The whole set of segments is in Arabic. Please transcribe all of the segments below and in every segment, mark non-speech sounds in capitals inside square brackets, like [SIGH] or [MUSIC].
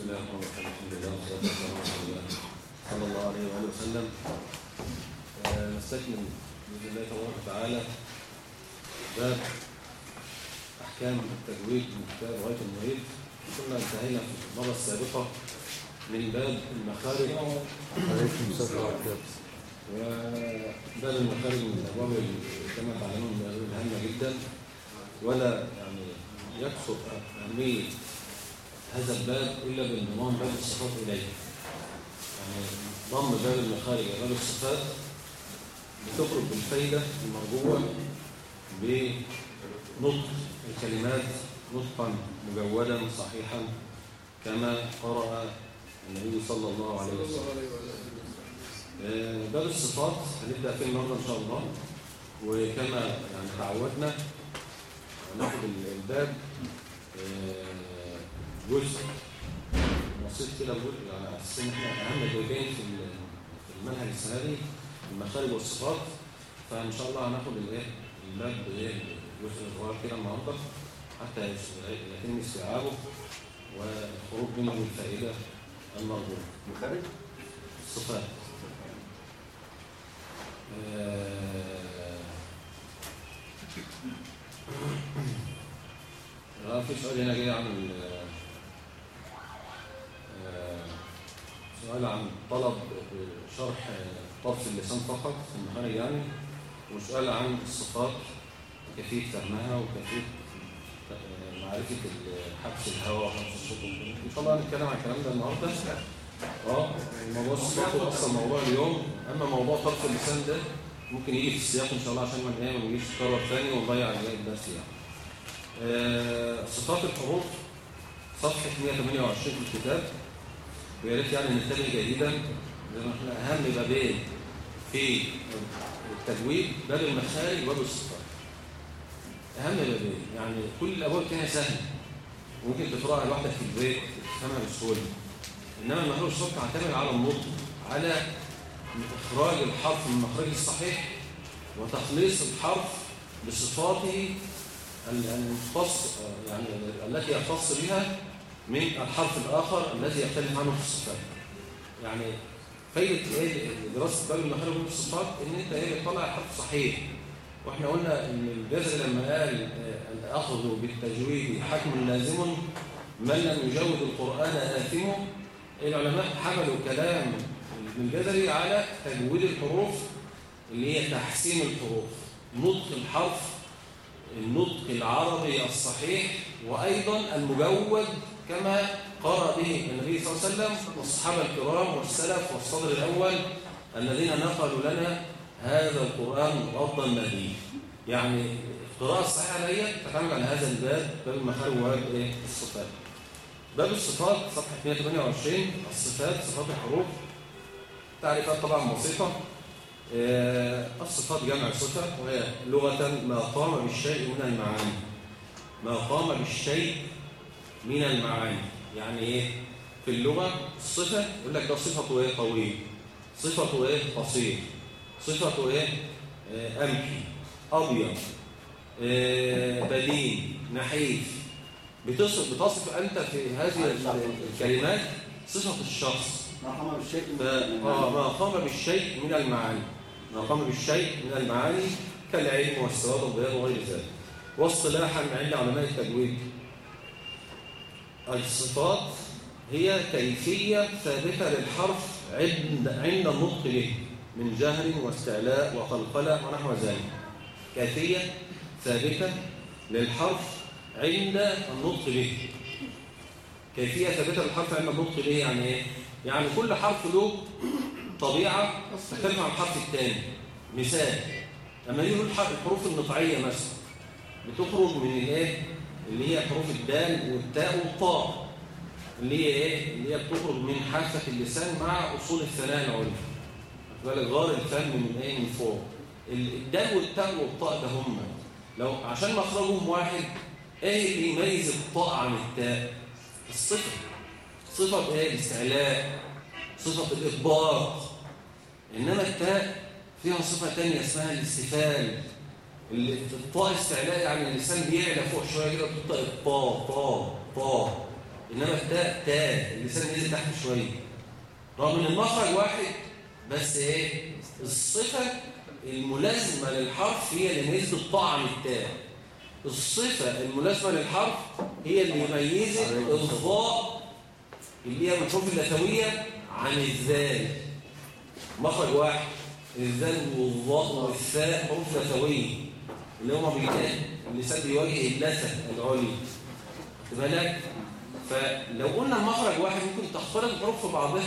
بسم الله الرحمن الرحيم رسول الله صلى الله عليه واله وسلم نستكمل باذن الله تبارك وتعالى باب احكام التجويد من كتاب غايه المريد كنا انتهينا في المره السابقه من باب المخارج وباب المخارج من الابواب اللي كما تعلمون الهامه جدا ولا يعني يكثر أهمية هذا الباب إلا بانضمام باب الصفات إليه. يعني ضم باب المخارج باب الصفات بتخرج بالفايده المرجوة بنطق الكلمات نطقا مجودا صحيحا كما قرأ النبي صلى الله عليه وسلم. آه، باب الصفات هنبدأ فيه النهارده إن شاء الله. وكما يعني تعودنا ناخد الباب آه، جزء بسيط كده إن إحنا أهم جزئين في ال- في المنهج السنة دي المخارج والصفات. فإن شاء الله هناخد الإيه الباب بإيه جزء صغير كده النهارده حتى يتم استيعابه والخروج منه بالفائدة المرجوة مخارج الصفات [CLEARS THROAT] آه. في سؤال هنا جاي عن آه، سؤال عن طلب شرح طرف اللسان فقط في المخارج يعني وسؤال عن الصفات وكيفية فهمها وكيفية آه، معرفة حبس الهواء وحبس الصوت إن شاء الله هنتكلم عن الكلام ده النهارده. آه موضوع الصفات أصلا موضوع اليوم. أما موضوع طرف اللسان ده ممكن يجي في السياق إن شاء الله عشان ما نجيش يتكرر ثاني ونضيع عليه الدرس يعني. آه صفات الحروف صفحة 128 في الكتاب. ويا ريت يعني ننتبه جيدا لأن إحنا أهم بابين في التجويد باب المخارج وباب الصفات. أهم بابين يعني كل الأبواب الثانية سهلة ممكن تقرأها لوحدك في البيت تفهمها بسهولة. إنما المخرج الصوت تعتمد على النطق على إخراج الحرف من مخرجه الصحيح وتخليص الحرف بصفاته ال- المختص يعني التي يختص بها من الحرف الآخر الذي يختلف عنه في الصفات. يعني فايدة إيه دراسة باب المخارج والصفات إن أنت إيه بتطلع الحرف صحيح. وإحنا قلنا إن الجزر لما قال آه، الأخذ بالتجويد حكم لازم من لم يجود القرآن اثمه العلماء حملوا كلام ابن الجزري على تجويد الحروف اللي هي تحسين الحروف نطق الحرف النطق العربي الصحيح وأيضا المجود كما قرأ به النبي صلى الله عليه وسلم والصحابة الكرام والسلف والصدر الأول الذين نقلوا لنا هذا القرآن غضا مهدي يعني القراءة الصحيحة دي تعتمد على هذا الباب باب المخارج وباب إيه؟ الصفات. باب الصفات صفحة 128 الصفات صفات الحروف. تعريفات طبعا بسيطة. آه، الصفات جمع صفة وهي لغة ما قام بالشيء من المعاني. ما قام بالشيء من المعاني. يعني إيه؟ في اللغة الصفة يقول لك ده صفته إيه؟ طويل. صفته إيه؟ قصير صفته إيه؟ آه، أمحي أبيض. آه، بدين نحيف. بتصف بتصف أنت في هذه الكلمات صفة الشخص. ما قام بالشيء ف- آه، ما قام بالشيء من المعاني. ما قام بالشيء من المعاني كالعلم والسواد والبيان وغير ذلك. واصطلاحا عند علماء التجويد. الصفات هي كيفية ثابتة للحرف عند النطق به من جهر واستعلاء وقلقلة ونحو ذلك. كيفية ثابتة للحرف عند النطق به. كيفية ثابتة للحرف عند النطق به يعني إيه؟ يعني كل حرف له طبيعة تختلف عن الحرف الثاني مثال لما يقول الحروف النطعية مثلا بتخرج من الإيه؟ اللي هي حروف الدال والتاء والطاء اللي هي إيه؟ اللي هي بتخرج من حافة اللسان مع أصول الثناء العليا. بالك غار الفم من إيه من فوق. ال- الدال والتاء والطاء ده هم. لو عشان مخرجهم واحد إيه اللي يميز الطاء عن التاء. الصفة. صفة إيه؟ الاستعلاء. صفة الإطباق إنما التاء فيها صفة تانية اسمها الاستفال. اللي- الطاء استعلاء يعني اللسان بيعلى فوق شوية كده بتبقى الطاء طاء طاء إنما التاء تاء اللسان نزل تحت شوية. رغم إن المخرج واحد بس إيه الصفة الملازمة للحرف هي اللي نزلت طعم التاء الصفة الملازمة للحرف هي اللي ميزت الضاء اللي هي الحروف اللثويه عن الذال. مخرج واحد الذال والضاء والثاء حروف لثويه اللي هما بيتان اللسان بيواجه اللثه العليا بالك فلو قلنا المخرج واحد ممكن تختلط الحروف في بعضها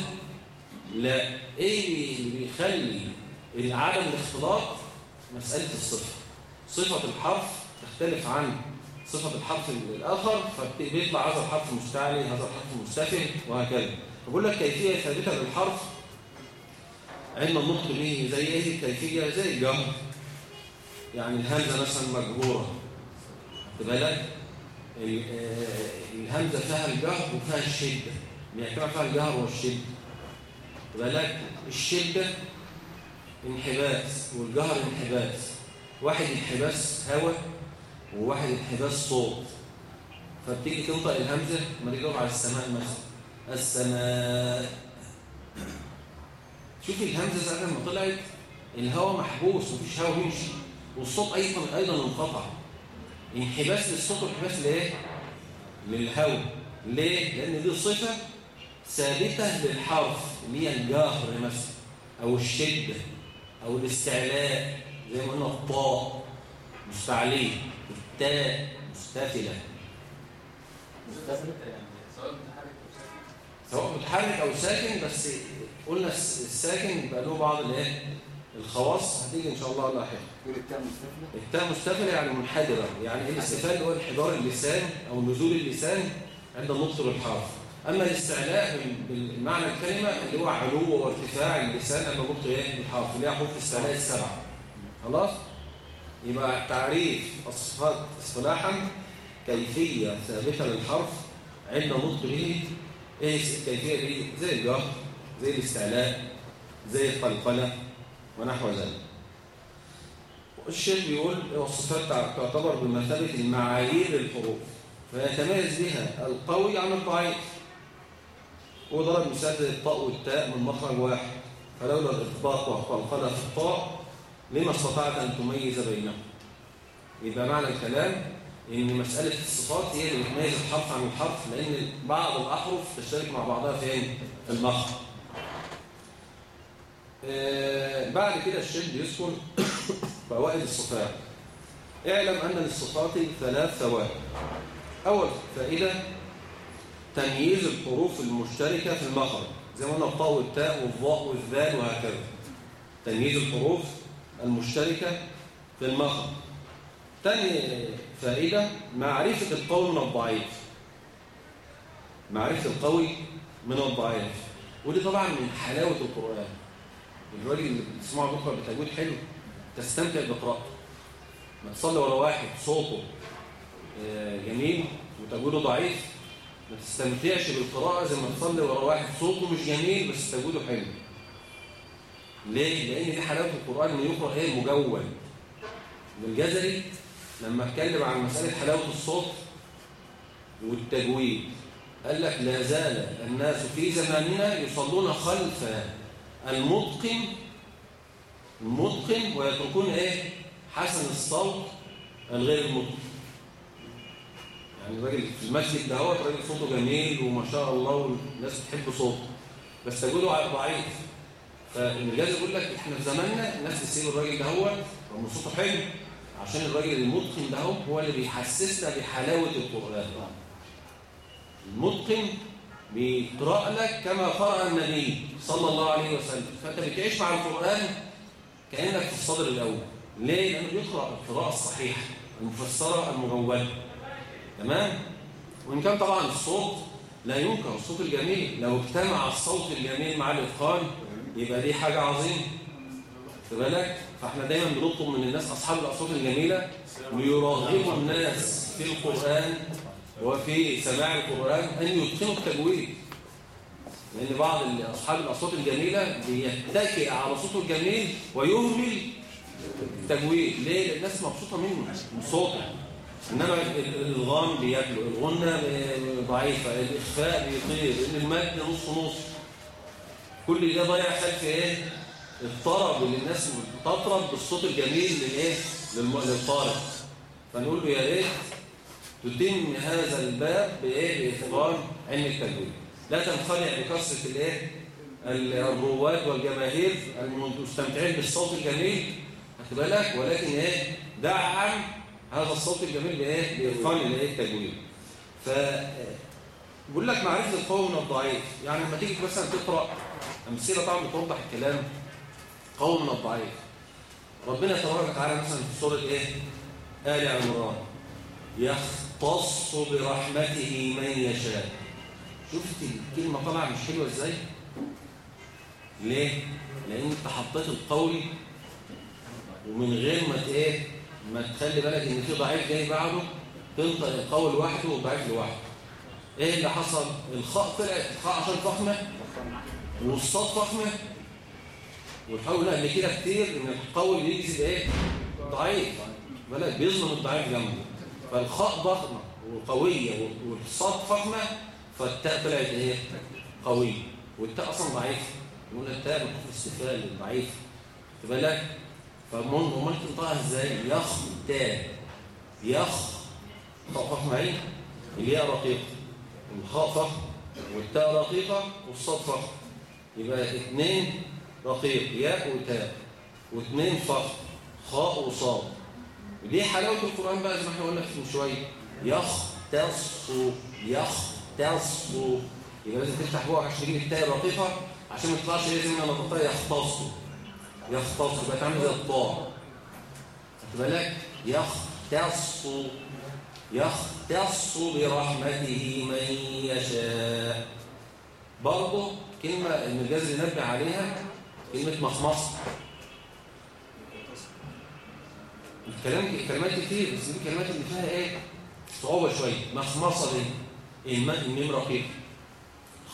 لا إيه اللي بيخلي عدم الاختلاط مسألة الصفة. صفة الحرف تختلف عن صفة الحرف الآخر فبيطلع هذا الحرف مستعلي هذا الحرف مستفل وهكذا. بقول لك كيفية ثابتة للحرف. علم النطق به زي إيه؟ الكيفيه زي الجهر يعني الهمزة مثلا مجهوره بالك؟ الهمزة فيها الجهر وفيها الشدة. بيعتبر فيها الجهر والشدة. بالك؟ الشدة انحباس والجهر انحباس. واحد انحباس هواء وواحد انحباس صوت. فبتيجي تنطق الهمزة ما تيجي على السماء مثلا. السماء. شوفي الهمزة ساعه ما طلعت الهواء محبوس ومفيش هواء يمشي والصوت أيضا أيضا انقطع. انحباس للصوت وانحباس لإيه؟ للهواء. ليه؟ لأن دي صفة ثابتة للحرف اللي هي الجهر مثلا أو الشدة أو الاستعلاء زي ما قلنا الطاء مستعلية التاء مستفله مستفلة يعني سواء متحرك أو ساكن بس قلنا الساكن بقى له بعض الإيه؟ الخواص. هتيجي إن شاء الله لاحقا التاء مستفلة التاء مستفلة يعني منحدرة. يعني الاستفال هو انحدار اللسان أو نزول اللسان عند النطق بالحرف أما الاستعلاء بال- بالمعنى الكلمة اللي هو علو وارتفاع اللسان عند النطق بالحرف اللي هي حروف الاستعلاء السبعة. خلاص؟ يبقى تعريف الصفات اصطلاحا كيفية ثابتة للحرف عند النطق به إيه الكيفية دي؟ زي الجهر زي الاستعلاء زي القلقلة ونحو ذلك. الشيخ بيقول الصفات تعتبر بمثابة المعايير للحروف فيتميز بها القوي عن الضعيف. وضرب مثال الطاء والتاء من مخرج واحد فلولا الإطباق والقلقلة في الطاء لما استطعت أن تميز بينهم؟ يبقى معنى الكلام إن مسألة الصفات هي اللي بتميز الحرف عن الحرف لأن بعض الأحرف تشترك مع بعضها؟ في المخرج. آه، بعد كده الشيخ بيذكر فوائد الصفات. اعلم أن للصفات ثلاث فوائد. أول فائدة تمييز الحروف المشتركة في المخرج. زي ما قلنا الطاء والتاء والظاء والذال وهكذا. تمييز الحروف المشتركة في المخرج. ثاني فائدة معرفة القوي من الضعيف. معرفة القوي من الضعيف. ودي طبعا من حلاوة القرآن. الراجل اللي بتسمعه بكرة بتجويد حلو. تستمتع بقراءته. ما تصلي ورا واحد صوته آه، جميل وتجويده ضعيف ما تستمتعش بالقراءة زي ما تصلي ورا واحد صوته مش جميل بس تجويده حلو. ليه؟ لأن دي حلاوة القرآن إنه يقرأ إيه مجول. والجزري لما اتكلم عن مسألة حلاوة الصوت والتجويد قال لك لا زال الناس في زماننا يصلون خلف المتقن المتقن ويتركون إيه؟ حسن الصوت الغير المتقن يعني الراجل في المسجد ده هو راجل صوته جميل وما شاء الله والناس بتحب صوته. بس تجوده على ضعيف. فالمجاز يقول لك إحنا في زماننا الناس تسيب الراجل ده هو رغم صوته حلو عشان الراجل المتقن ده هو هو اللي بيحسسنا بحلاوة القرآن. المتقن بيقرأ لك كما قرأ النبي صلى الله عليه وسلم. فأنت بتعيش مع القرآن كأنك في الصدر الأول ليه؟ لأنه بيقرأ القراءة الصحيحة المفسرة المجودة تمام؟ وإن كان طبعا الصوت لا ينكر الصوت الجميل لو اجتمع الصوت الجميل مع الإتقان يبقى دي حاجة عظيمة خد بالك؟ فإحنا دايما بنطلب من الناس أصحاب الأصوات الجميلة ليرغبوا الناس في القرآن وفي سماع القرآن أن يتقنوا التجويد لأن بعض أصحاب الأصوات الجميلة بيتكئ على صوته الجميل ويهمل التجويد ليه؟ لأن الناس مبسوطة منه من صوته انما ال- ال- الالغام بياكله الغنه ب- ضعيفه الاخفاء بيطير ان المد نص نص. كل ده ضيع خلف إيه؟ الطرب اللي الناس تطرب بالصوت الجميل للايه؟ للم- للقارئ فنقول له يا ريت تتم هذا الباب بإيه؟ باتقان علم التجويد لا تنخدع بكثره الإيه؟ ال- الرواد والجماهير المستمتعين بالصوت الجميل خد بالك؟ ولكن إيه؟ دعم هذا الصوت الجميل بايه باتقان الإيه؟ التجويد ف بقول لك معرفة القوي من الضعيف. يعني لما تيجي مثلا تقرأ أمثلة طبعا بتوضح الكلام. قوي من الضعيف. ربنا تبارك وتعالى مثلا في سورة إيه؟ آل عمران. يختص برحمته من يشاء. شفت الكلمة طالعة مش حلوة إزاي؟ ليه؟ لأن أنت حطيت القوي ومن غير ما إيه ما تخلي بالك إن في ضعيف جاي بعده تنطق القوي لوحده والضعيف لوحده. إيه اللي حصل؟ الخاء طلعت الخاء عشان فخمة والصاد فخمة. وتحاول قبل كده كتير إن القوي يجذب إيه؟ ضعيف. بالك بيظلم الضعيف جنبه. فالخاء ضخمة وقوية والصاد فخمة فالتاء طلعت إيه قويه والتاء أصلا ضعيفه يقول التاء حروف الاستفهام ضعيف. خد بالك؟ فمن امال تنطقها إزاي؟ يخ. تاء يخ فخمه إيه الياء رقيقة. الخاء فخم والتاء رقيقة والصاد فخم يبقى اثنين رقيق ياء وتاء. واثنين فخم خاء وصاد. ودي حلاوة القرآن بقى زي ما إحنا قلنا من شوية. يختص يختص يبقى لازم تفتح بقى عشان تجيب التاء الرقيقة عشان ما تطلعش ما أنا نطقتها يختص يختص يبقى تعمل زي الطاء خد بالك؟ يختص يختص برحمته من يشاء. برضه كلمة المجاز نبه عليها كلمة مخمصة. الكلام كلمات كتير بس دي الكلمات اللي فيها إيه؟ صعوبة شوية. مخمصة دي. الميم رقيق.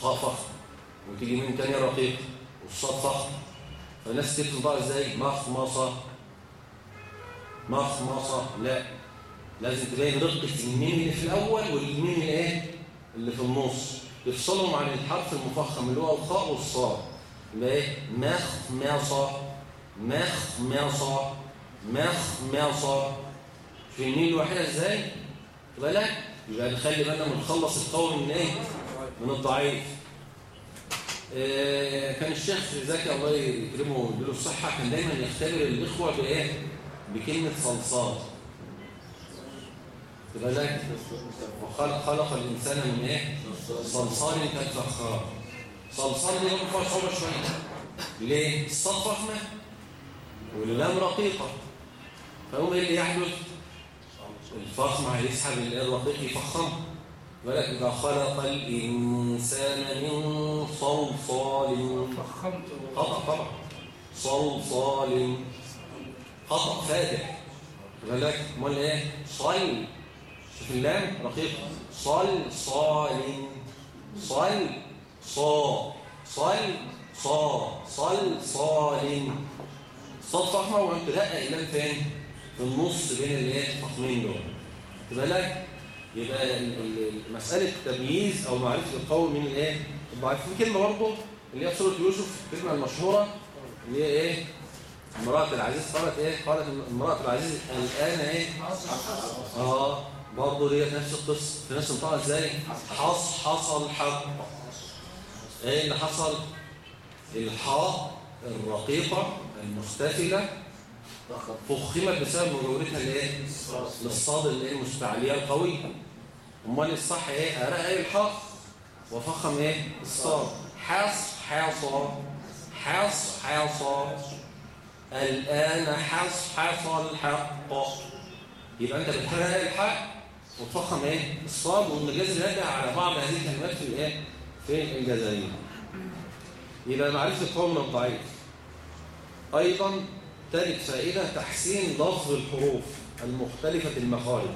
خاء فخم وتيجي ميم تانية رقيق. والصاد فخم فالناس تكتب بقى إزاي مخمصة مخمصة لا. لازم تبين رقة الميم اللي في الأول والميم اللي إيه؟ اللي في النص. تفصلهم عن الحرف المفخم اللي هو الخاء والصاد. يبقى إيه؟ مخمصة مخمصة مخمصة في الميم الواحدة إزاي؟ لا. يبقى نخلي بالنا من نخلص القول من إيه من الضعيف آه، كان الشيخ زكي الله يكرمه ويديله الصحة كان دايما يختبر الإخوة بإيه؟ بكلمة صلصال تبقى لك وخلق خلق الإنسان من إيه؟ صلصال كالفخار صلصال دي برضه فيها صعوبة شوية ليه؟ فخمة واللام رقيقة فيقوم إيه اللي يحدث؟ الفخم هيسحب الرقيق يفخمه ولك إذا خلق الإنسان من صلصال خطأ طبعا صلصال خطأ فادح بالك امال إيه صل شوف اللام رقيق صل صال صل صا صل صا صل صال صاد فخمه وانت دقق اللام فين في النص بين الايه؟ الفخمين دول. خد بالك يبقى ال- ال- مسألة تمييز أو معرفة القول من الايه؟ الضعيف. في كلمة برضه اللي هي سورة يوسف الكلمة المشهورة اللي هي إيه؟ امرأة العزيز. قالت إيه؟ قالت امرأة العزيز الآن إيه؟ آه برضه دي نفس القصة. في نفس الطاقه إزاي؟ حص حصل حق. إيه اللي حصل؟ الحاء الرقيقة المستفله فخمت بسبب مجاورتها لايه للصاد اللي إيه المستعليه القويه أمال الصح إيه؟ أرى إيه الحاء وفخم إيه؟ الصاد. حص حصى حص حصى الآن حص حصل الحق. يبقى أنت بتحرق الحق؟ وتفخم إيه؟ الصاد. والمجاز يرجع على بعض هذه الكلمات في الإيه؟ في الجزائر يبقى معرفة القول من الضعيف. أيضا ثالث فائدة تحسين لفظ الحروف المختلفة المخارج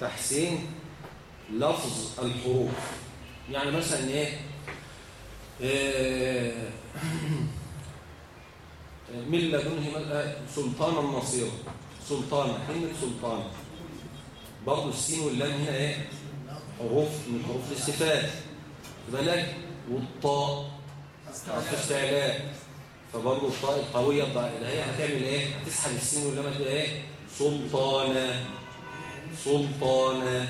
تحسين لفظ الحروف. يعني مثلا إيه؟ إيه [CLEARS THROAT] من لدنه سلطانا نصيرا سلطانا كلمة سلطان. برضه السين واللام هنا إيه؟ حروف من حروف الاستفهام خد بالك والطاء استعلاء فبرضه الطاء القويه الضع- اللي هي هتعمل إيه؟ هتسحب السين واللام هتبقى إيه؟ سلطانة. سلطانة.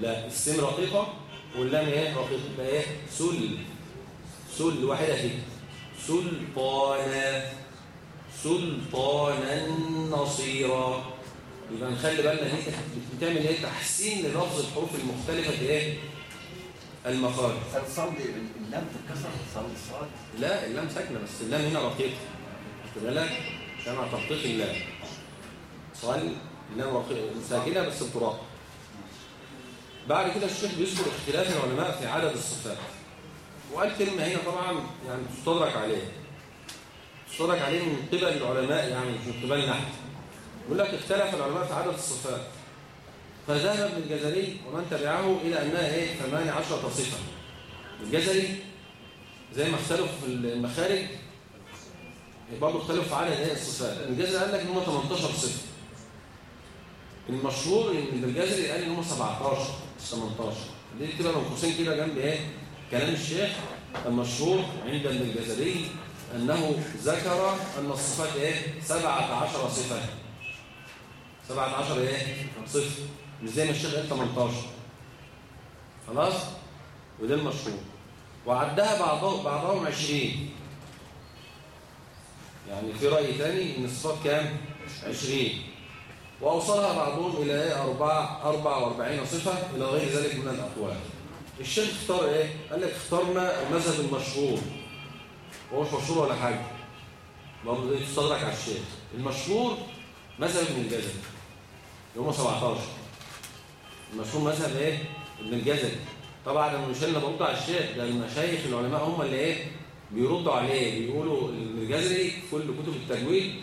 لا السين رقيقة واللام إيه؟ رقيقة. يبقى إيه؟ سل. سل واحدة كده سلطانا سلطانا نصيرا. يبقى نخلي بالنا إن أنت بتعمل إيه؟ تحسين للفظ الحروف المختلفة إيه المخارج الصمد اللام تتكسر صمد الصاد لا اللام ساكنة بس اللام هنا رقيقة. خد بالك؟ كما ترقيق اللام صال اللام رقيقة ساكنة بس بتراق بعد كده الشيخ بيذكر اختلاف العلماء في عدد الصفات. وقال كلمة هنا طبعا يعني تستدرك عليه تستدرك عليه من قبل العلماء يعني من قبل نحن يقول لك اختلف العلماء في عدد الصفات. فذهب ابن الجزري ومن تبعه إلى أنها إيه؟ 18 صفة. الجزري زي ما اختلفوا في المخارج برضه اختلفوا في عدد إيه الصفات. الجزري قال لك إن هم 18 صفه المشهور إن الجزري قال إن هم 17 مش 18 دي من قوسين كده جنب إيه؟ كلام الشيخ المشهور عند الجزري أنه ذكر أن الصفات إيه؟ 17 صفة. 17 إيه؟ صفة. مش زي ما الشيخ قال 18 خلاص؟ وده المشهور. وعدها بعضهم بعضهم 20 يعني في رأي ثاني إن الصفات كام؟ 20 وأوصلها بعضهم إلى إيه؟ أربعة 44 صفة إلى غير ذلك من الأقوال. الشيخ اختار إيه؟ قال لك اخترنا المذهب المشهور. هو مش مشهور ولا حاجة. برضه دي تستدرك على الشيخ. المشهور مذهب ابن الجزري. اللي هم 17 المشهور مذهب إيه؟ ابن الجزري. طبعا مش أنا برد على الشيخ ده المشايخ العلماء هم اللي إيه بيردوا عليه بيقولوا في كل كتب التجويد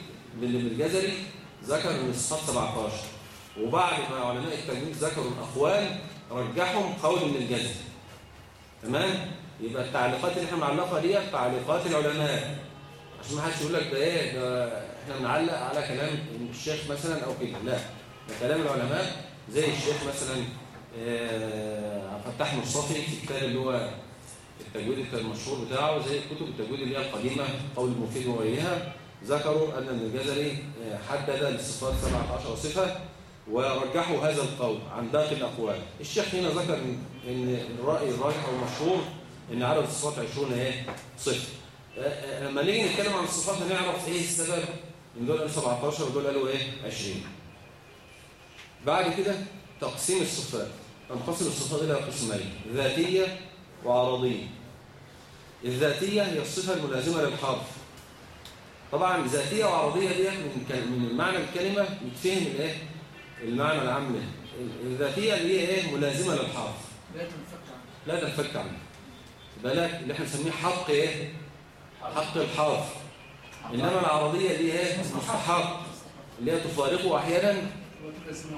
من ابن الجزري ذكر ان الصفات 17 وبعد ما علماء التجويد ذكروا الأقوال رجحهم قول ابن الجزري. تمام؟ يبقى التعليقات اللي إحنا بنعلقها دي تعليقات العلماء. عشان ما حدش يقول لك ده إيه ده إحنا بنعلق على كلام الشيخ مثلا أو كده. لا ده كلام العلماء زي الشيخ مثلا عبد الفتاح مصطفي في الكتاب اللي هو التجويد المشهور بتاعه زي كتب التجويد اللي هي القديمة قول المفيد وغيرها. ذكروا ابن الجزري آه، حدد للصفات 17 صفة ورجحوا هذا القول عن باقي الأقوال. الشيخ هنا ذكر ان إن الرأي الراجح أو المشهور إن عدد الصفات 20 إيه؟ صفه آه، آه، لما نيجي نتكلم عن الصفات هنعرف إيه السبب؟ إن دول قالوا 17 ودول قالوا إيه؟ 20 بعد كده تقسيم الصفات. تنقسم الصفات إلى قسمين ذاتية وعرضية. الذاتية هي الصفة الملازمة للحرف. طبعا ذاتية وعرضية دي من معنى الكلمة يتفهم الإيه؟ المعنى العام منها الذاتية اللي هي إيه؟ ملازمة للحرف. لا تنفك عنه لا تنفك عنه بالك اللي إحنا بنسميه حق إيه؟ حق الحرف. إنما العرضية هي إيه؟ مستحق اللي هي تفارقه أحيانا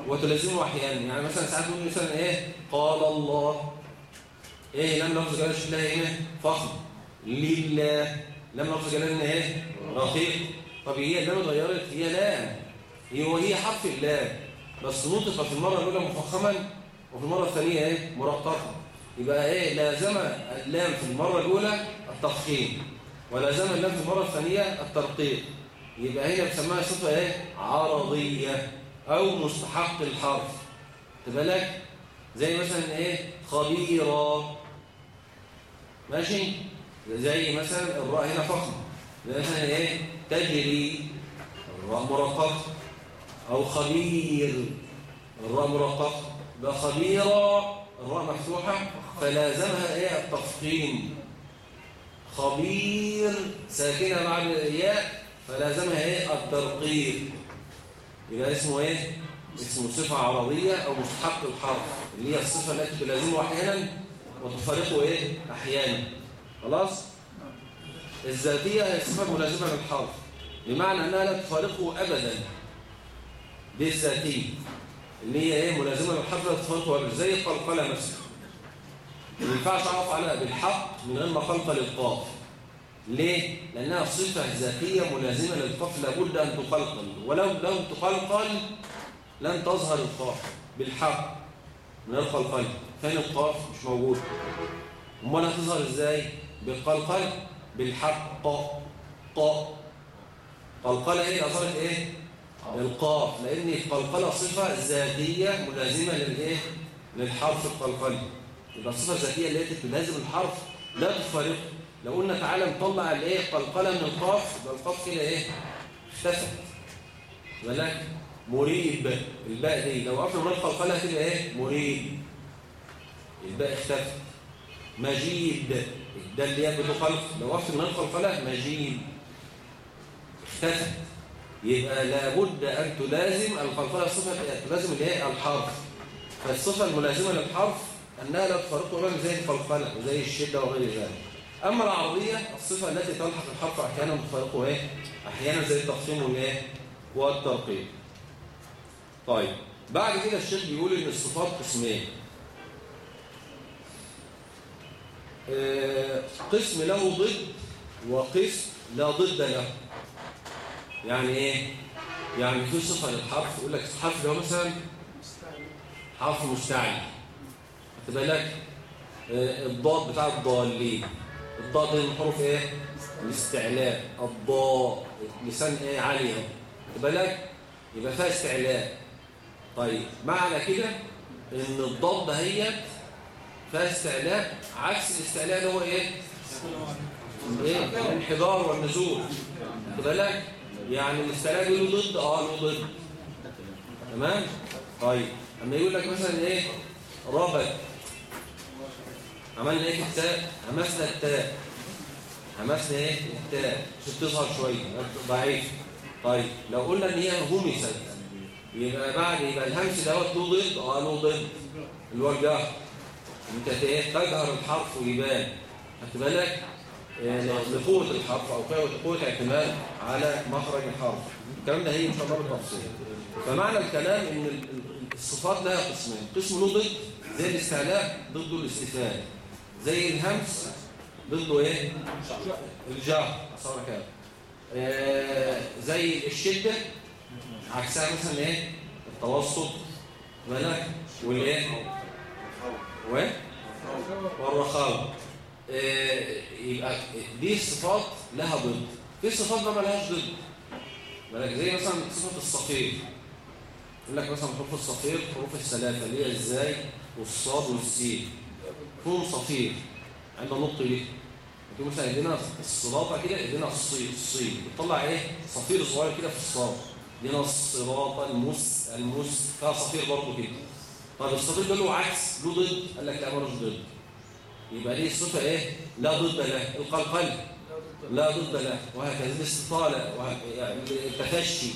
وتلازمه أحيانا. يعني مثلا ساعات نقول مثلا إيه؟ قال الله. إيه لم لفظ جلاله شكلها إيه فخم لله. لم لفظ جلاله إيه رقيق طب هي اللام اتغيرت؟ هي لام. هي وهي حرف اللام. بس نطق في المرة الأولى مفخما وفي المرة الثانية إيه؟ مرققا. يبقى إيه؟ لازم اللام في المرة الأولى التفخيم ولازم اللام في المرة الثانية الترقيق. يبقى هنا بنسميها صفة إيه؟ عرضية. أو مستحق الحرف خد بالك؟ زي مثلا إيه؟ خبيرا ماشي؟ زي مثلا الراء هنا فخم زي مثلا إيه؟ تجري الراء مرقق أو خبير الراء مرقق ده خبيرا الراء مفتوحة فلازمها إيه؟ التفخيم خبير ساكنة بعد الياء فلازمها إيه؟ الترقيق. يبقى اسمه إيه؟ اسمه صفة عرضية أو مستحق الحرف. اللي هي الصفة التي تلازمه أحيانا وتفارقه إيه؟ أحيانا. خلاص؟ الذاتية هي الصفة الملازمة للحرف. بمعنى أنها لا تفارقه ابدا. دي الذاتية اللي هي إيه؟ ملازمة للحرف لا تفارقه ابدا. زي القلقلة مثلا. ما ينفعش اعرف عليها بالحق من غير ما قلقل القاف. ليه؟ لأنها صفة ذاتية ملازمة للقاف لابد أن تقلقل. ولو لم تقلقل لن تظهر القاف بالحق من القلقلة فين القاف؟ مش موجود. أمال هتظهر إزاي؟ بالقلقلة بالحق. طاء طاء قلقلة إيه؟ اثرت إيه؟ القاف لأن القلقلة صفة ذاتية ملازمة للإيه؟ للحرف القلقلي. يبقى الصفة الذاتية اللي هي تلازم الحرف. لا تفارقه. لو قلنا تعالى نطلع الايه قلقلة من القاف يبقى القاف كده إيه؟ اختفت بالك مريب الباء دي. لو وقفنا من القلقلة كده إيه؟ مريب. الباء اختفت مجيد ده اللي هي بتقلق لو وقفت من القلقلة مجيد اختفت يبقى لابد أن تلازم القلقلة الصفة تلازم اللي هي الحرف. فالصفة الملازمة للحرف أنها لا أمام زي القلقلة وزي الشدة وغير ذلك. أما العربية الصفة التي تلحق الحرف أحيانا تفرقه إيه؟ أحيانا زي التقسيم والإيه؟ والترقيم طيب بعد كده الشيخ بيقول إن الصفات قسمين. آه، قسم له ضد وقسم لا ضد له. يعني إيه؟ يعني في صفة للحرف يقول لك الحرف ده مثلا حرف مستعلي خد بالك؟ آه، الضاد بتاع الضالين. الضاد دي من حروف إيه؟ الاستعلاء. الضاء لسان إيه؟ عالي أهو. بالك؟ يبقى فيها استعلاء. طيب معنى كده إن الضاد دهيت فيها استعلاء عكس الاستعلاء اللي هو إيه؟ إيه؟ الانحدار والنزول. بالك؟ يعني الاستعلاء له ضد. آه له ضد. تمام؟ طيب أما يقول لك مثلا إيه؟ ربط عملنا إيه في التاء؟ همسنا التاء. همسنا إيه؟ التاء. عشان تظهر شوية. ضعيف. طيب لو قلنا إن هي همست يبقى بعد يبقى الهمس دوت له ضد آه له ضد اللي هو انت إيه؟ تجهر الحرف ويبان. خدت بالك؟ يعني لقوة الحرف أو قوة اعتماد على مخرج الحرف. الكلام ده هي إن شاء الله بالتفصيل. فمعنى الكلام إن ال- ال- الصفات لها قسمين. قسم له ضد زي الاستعلاء ضده الاستفهام. زي الهمس ضده إيه؟ الجهر أصلا كده. آه زي الشدة عكسها مثلا إيه؟ التوسط. بالك والإيه؟ و والرخاوه آه يبقى دي الصفات لها ضد. في صفات بقى ملهاش ضد. بالك زي مثلا صفة الصفير يقول لك مثلا حروف الصفير حروف الثلاثة اللي هي الزاي والصاد والسين. فيهم صفير. عند نطق دي تقول مثلا ادينا الصراطه كده ادينا الصين الصين. بتطلع إيه؟ صفير صغير كده في الصاد ادينا الصراط المس المس فيها صفير برضه كده. طب الصفير ده له عكس له ضد؟ قال لك لا ملوش ضد. يبقى دي الصفه إيه؟ لا ضد له. القلقل لا ضد له. وهكذا الاستطالة. وهك- يعني التفشي.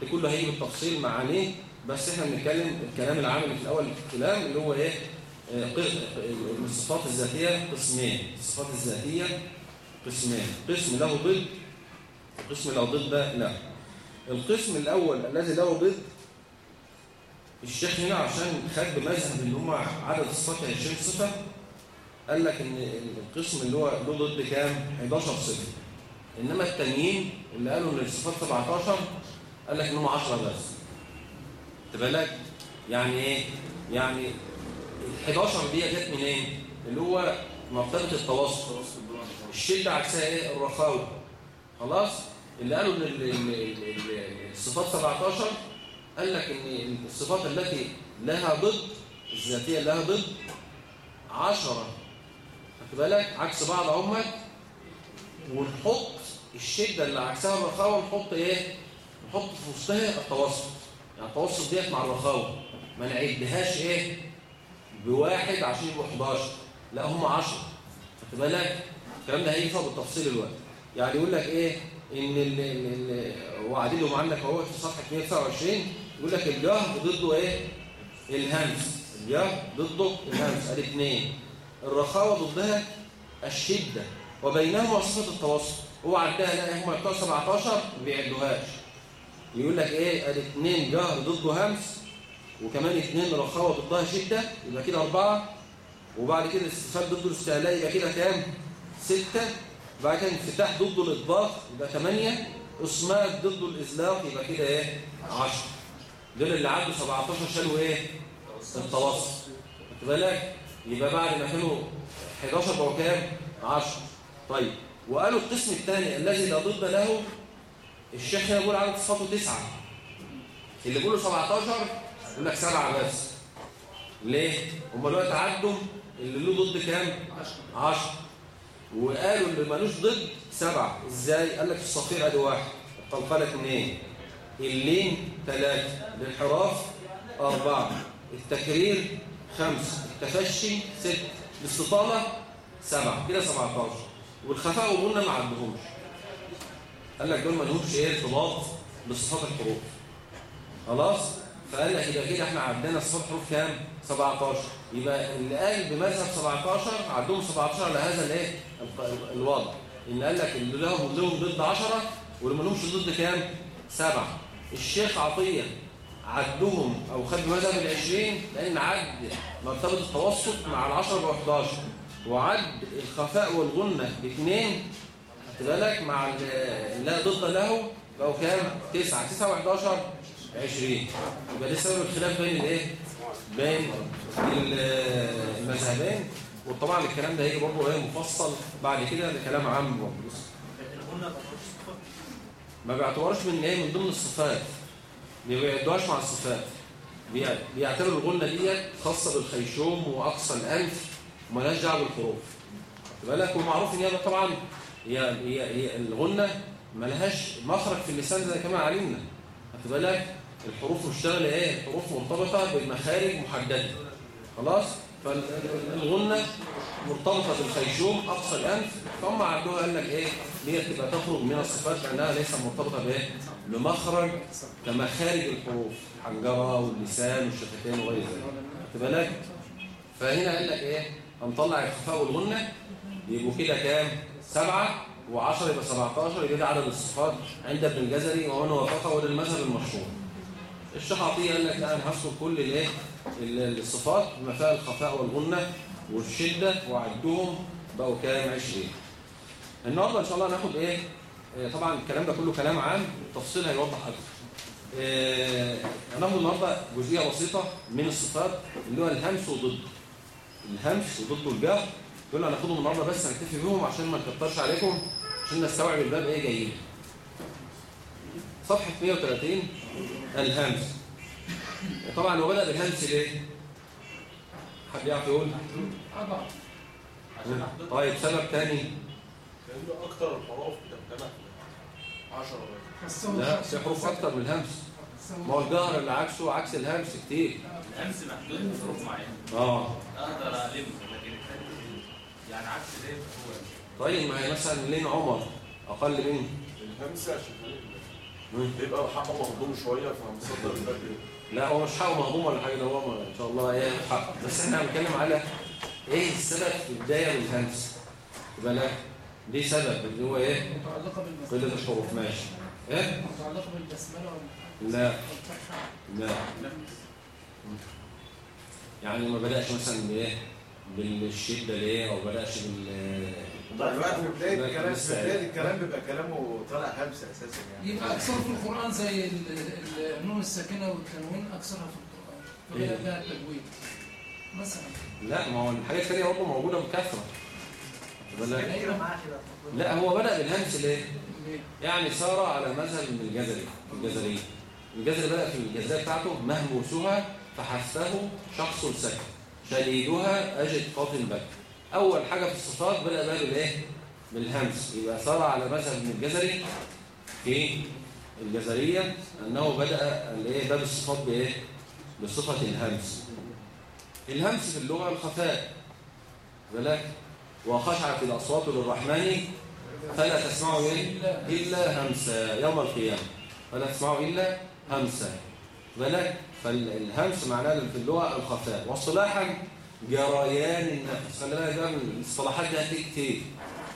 ده كله هيجي بالتفصيل معانيه. بس إحنا بنتكلم الكلام العام في الأول الكلام اللي هو إيه؟ الصفات الذاتية قسمين الصفات الذاتية قسمين قسم له ضد وقسم له ضد لا. القسم الأول الذي له ضد الشيخ هنا عشان خد بمذهب ان هم عدد الصفات 20 صفة قال لك إن القسم اللي هو له ضد كام؟ 11 صفة. إنما التانيين اللي قالوا إن الصفات 17 قال لك إنهم 10 بس. خد بالك يعني إيه؟ يعني 11 دي جت منين؟ اللي هو مرتبه التوسط. الشدة عكسها إيه؟ الرخاوه خلاص؟ اللي قالوا إن ال- ال- ال- ال- الصفات 17 قال لك إن الصفات التي لها ضد الذاتية لها ضد 10 خد بالك؟ عكس بعض اهمت ونحط الشدة اللي عكسها الرخاوه نحط إيه؟ نحط في وسطها التوسط. يعني التوسط ديت مع الرخاوه ما نعدهاش إيه؟ بواحد عشان يبقوا 11 لا هم 10 خد بالك؟ الكلام ده هيجي بالتفصيل الوقت. يعني يقول لك إيه؟ إن ال ال ال وعدلهم عندك اهو في صفحة 129 يقول لك الجهر ضده إيه؟ الهمس. الجهر ضده الهمس. ادي اثنين الرخاوة ضدها الشدة. وبينهما صفه التوسط. هو عدها لا هم بتوع 17 ما بيعدوهاش. يقول لك إيه؟ ادي اثنين جهر ضده همس. وكمان اثنين رخاوة ضدها شدة يبقى كده أربعة. وبعد كده الاستفهام ضده الاستعلاء يبقى كده كام؟ ستة. بعد كده انفتاح ضده الاطباق يبقى ثمانية. اصمات ضده الإزلاق يبقى كده إيه؟ 10 دول اللي عدوا 17 شالوا إيه؟ التوسط خد بالك؟ يبقى بعد ما كانوا 11 بقوا كام؟ 10 طيب وقالوا القسم الثاني الذي لا ضد له الشيخ هنا بيقول عدد صفاته تسعة. اللي بيقولوا 17 يقول لك سبعة بس. ليه؟ هم دلوقتي عدوا اللي له ضد كام؟ 10 وقالوا اللي ملوش ضد سبعة. إزاي؟ قال لك الصفير ادي واحد. القلقلة اثنين اللين ثلاثة الانحراف أربعة. التكرير خمسة التفشي ست. الاستطالة سبعة. كده 17 والخفاء والغنى ما عندهمش قال لك دول ما لهمش إيه؟ ارتباط بصفات الحروف. خلاص؟ فقال لك يبقى كده إحنا عندنا صفات الحروف كام؟ 17 يبقى اللي قال بمذهب 17 عندهم 17 على هذا الإيه؟ الوضع. إن قال لك اللي لهم لهم ضد 10 واللي ما لهمش ضد كام؟ سبعة. الشيخ عطية عدهم أو خد بمذهب ال 20 لأن عد مرتبة التوسط مع العشرة ب 11 وعد الخفاء والغنة باثنين خد بالك مع لا ضد له بقوا كام؟ 9 9 و11 20 يبقى ده سبب الخلاف بين الايه؟ بين ال- المذهبين. وطبعا الكلام ده هيجي برضه إيه؟ مفصل بعد كده ده كلام عام برضه. ما بيعتبروش من إيه؟ من ضمن الصفات. ما بيعدوهاش مع الصفات. بيع- بيعتبروا الغنة ديت خاصة بالخيشوم وأقصى الأنف ومالهاش دعوة بالحروف. خد بالك ومعروف إن هي طبعا هي هي هي الغنة مالهاش مخرج في اللسان زي كما علمنا. خد بالك الحروف مشتغلة إيه؟ الحروف مرتبطة بمخارج محددة خلاص؟ فالغنة مرتبطة بالخيشوم أقصى الأنف فهم عندهم قال لك إيه؟ دي تبقى تخرج من الصفات لأنها ليست مرتبطة بإيه؟ بمخرج كمخارج الحروف الحنجرة واللسان والشفتين وغير ذلك خد بالك؟ فهنا قال لك إيه؟ هنطلع الخفاء والغنة يبقوا كده كام؟ سبعة و10 يبقى 17 يبقى ده عدد الصفات عند ابن الجزري ومن وافقه وده المذهب المشهور. الشيخ عطيه قال لك لا أنا هذكر كل الايه ال- الصفات بما فيها الخفاء والغنة والشدة وعدهم بقوا كام 20 النهارده إن شاء الله هناخد إيه؟ آه، طبعا الكلام ده كله كلام عام التفصيل هيوضح أكتر آه، هناخد النهارده جزئية بسيطة من الصفات اللي هو الهمس وضده. الهمس وضده الجهر دول هناخدهم النهارده بس هنكتفي بيهم عشان ما نكترش عليكم عشان نستوعب الباب إيه جايين. صفحة 130 الهمس طبعا هو بدأ بالهمس ليه؟ حد يعرف يقول؟ طيب سبب تاني. لأنه أكتر الحروف بتمتنع 10 لا في حروف أكتر من الهمس ما هو الجهر اللي عكسه عكس الهمس كتير. الأمس محدود بظروف معينة. آه. أقدر ألمه لكن التاني يعني عكس ده هو. طيب ما هي مثلا لين عمر أقل من الهمسة عشان. بيبقى حقه مهضوم شوية فهنصدر الباقي لا هو مش حقه مهضوم ولا حاجة ده هو ما- إن شاء الله إيه حق. بس إحنا هنتكلم على إيه السبب في البداية بالهمس يبقى لا دي سبب؟ اللي هو إيه؟ متعلقة بالبسملة. قلة الحروف ماشي. إيه؟ متعلقة بالبسملة لا. لا. يعني ما بدأش مثلا بإيه؟ بالشدة ليه؟ أو بدأش بال دلوقتي في بداية لا، الكلام في بيبقى كلامه طالع همسة أساسا يعني. يبقى أكثر في القرآن زي ال- ال- النون الساكنة والتنوين أكثرها في القرآن. فبدأ إيه؟ بها التجويد مثلا. لا ما هو الحاجات الثانية برضه موجودة بالك؟ أيوة. لا هو بدأ بالهمس ليه؟ يعني سار على مذهب الجزري. الجزري. الجزري بدأ في الجزرية بتاعته مهموسها فحسه شخص سكت شديدها أجد قاتل بك أول حاجة في الصفات بدأ بقى بالإيه؟ بالهمس يبقى سار على مذهب ابن الجزري في الجزرية أنه بدأ الإيه؟ باب الصفات بإيه؟ بصفة الهمس الهمس في اللغة الخفاء. بالك؟ وخشعت الأصوات للرحمن فلا تسمعوا؟ إلا همسا يوم القيامة. فلا تسمعوا إلا همسا. بالك؟ فالهمس معناه في اللغة الخفاء. واصطلاحا جريان النفس خلي بالك بقى من الاصطلاحات دي هتيجي كتير.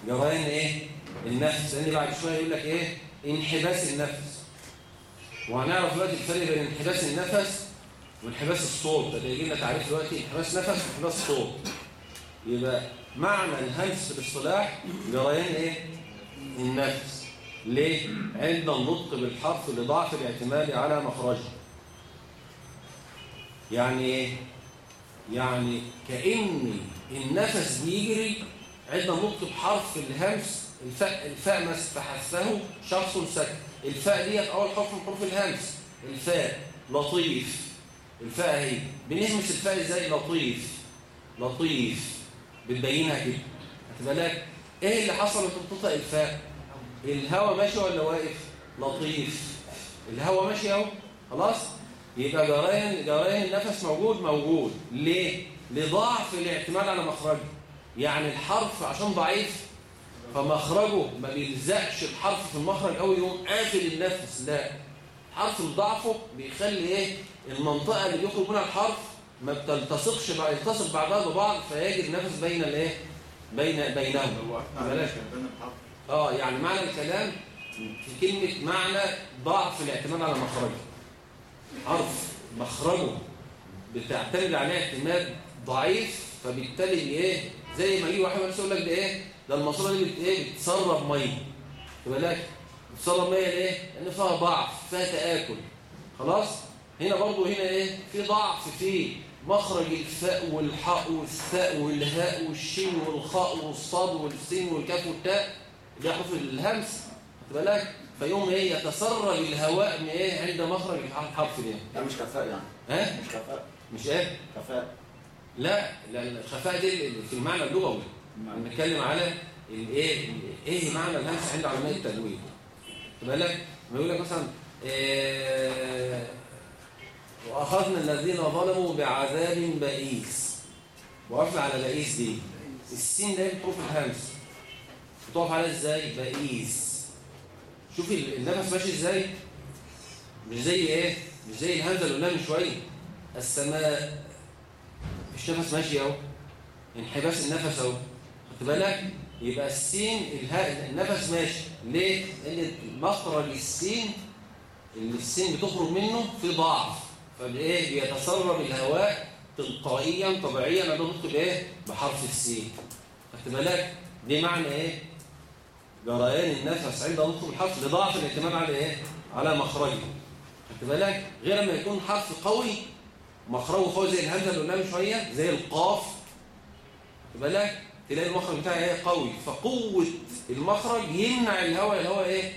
جريان إيه؟ النفس. لأن بعد شوية يقول لك إيه؟ انحباس النفس. وهنعرف دلوقتي الفرق بين انحباس النفس وانحباس الصوت. ده يجي لنا تعريف دلوقتي انحباس نفس وانحباس صوت يبقى معنى الهمس في الاصطلاح جريان إيه؟ النفس. ليه؟ عند النطق بالحرف لضعف الاعتماد على مخرجه. يعني إيه؟ يعني كأن النفس بيجري عندما نطلب حرف الهمس الفاء الفاء ما استحثه شخص سكت الفاء ديت أول حرف من حروف الهمس. الفاء لطيف. الفاء اهي بنهمس الفاء إزاي لطيف؟ لطيف. بتبينها كده. خد بالك إيه اللي حصل وانت بتنطق الفاء؟ الهواء ماشي ولا واقف؟ لطيف. الهواء ماشي أهو. خلاص؟ يبقى جريان جريان النفس موجود موجود. ليه؟ لضعف الاعتماد على مخرجه. يعني الحرف عشان ضعيف فمخرجه ما بيلزقش الحرف في المخرج قوي يقوم قافل النفس. لا. حرف ضعفه بيخلي إيه؟ المنطقة اللي بيخرج منها الحرف ما بتلتصقش بقى يلتصق بعضها ببعض فيجد النفس بين الايه بين بينهم. الحرف. آه يعني معنى الكلام في كلمة معنى ضعف الاعتماد على مخرجه. حرف مخرجة بتعتمد عليه اعتماد ضعيف فبالتالي إيه؟ زي ما يجي واحد يقول لك ده إيه؟ ده الماسوره دي إيه؟ بتسرب مية. خد بالك؟ بتسرب مية ليه؟ لأن فيها ضعف فيها تآكل. خلاص؟ هنا برضو هنا إيه؟ في ضعف في مخرج الفاء والحاء والثاء والهاء والشين والخاء والصاد والسين والكاف والتاء. دي حروف الهمس. خد بالك؟ فيوم إيه يتسرب الهواء من إيه عند مخرج الحرف ده. لا مش كفاء يعني. ها؟ مش كفاء مش إيه؟ كفاء لا لا الخفاء دي في المعنى اللغوي. بنتكلم على الايه إيه معنى الهمس عند علماء التجويد خد بالك؟ ما يقول لك مثلا آه، وأخذنا الذين ظلموا بعذاب بئيس. وقفنا على بئيس دي. السين ده حروف الهمس بتقف عليها إزاي؟ بئيس. شوفي ال- النفس ماشي إزاي مش زي إيه مش زي الهمزه اللي قلناها من شوية. السماء مش نفس ماشي أهو انحباس النفس أهو. خد بالك؟ يبقى السين الهاء النفس ماشي. ليه؟ لأن مخرج السين اللي السين بتخرج منه في ضعف. فايه بيتسرب الهواء تلقائيا طبيعيا عندما نطلب إيه؟ بحرف السين. خد بالك؟ دي معنى إيه؟ جريان النفس عند نطلب الحرف لضعف الاعتماد على إيه؟ على مخرجه خد بالك؟ غير لما يكون حرف قوي مخرجه قوي زي الهمزه اللي قلناها من شوية زي القاف. خد بالك؟ تلاقي المخرج بتاعي إيه؟ قوي. فقوة المخرج يمنع الهواء الهواء إيه؟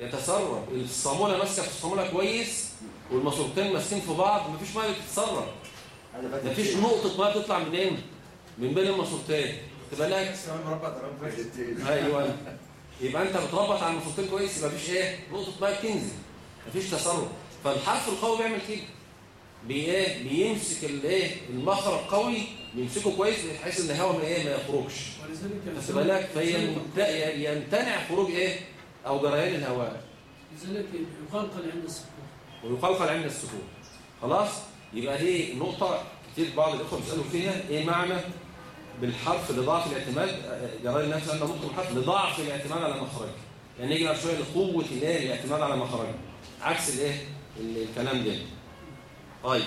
يتسرب. الصامولة ماسكة في الصامولة كويس والماسورتين ماسكين في بعض مفيش مية بتتسرب مفيش. نقطة مية بتطلع منين؟ من بين الماسورتين. تمام فاشل أيوه. يبقى انت بتربط على المفصلين كويس يبقى مفيش إيه؟ نقطة ميه بتنزل مفيش تسرب فالحرف القوي بيعمل كده. بي إيه؟ بيمسك الايه المخرج قوي بيمسكه كويس بحيث إن الهواء ما إيه؟ ما يخرجش. خد بالك فيمت- يمتنع خروج إيه؟ أو جريان الهواء. لذلك يقلقل عند السكون ويقلقل عند السكون. خلاص؟ يبقى دي نقطة كتير بعض الإخوة بيسألوا فيها إيه معنى؟ بالحرف لضعف الاعتماد آه، جرى النفس أن نطلب الحرف لضعف الاعتماد على مخرجه يعني نيجي بعد شوية لقوة الايه الاعتماد على مخرجه عكس الإيه؟ ال- الكلام ده. طيب.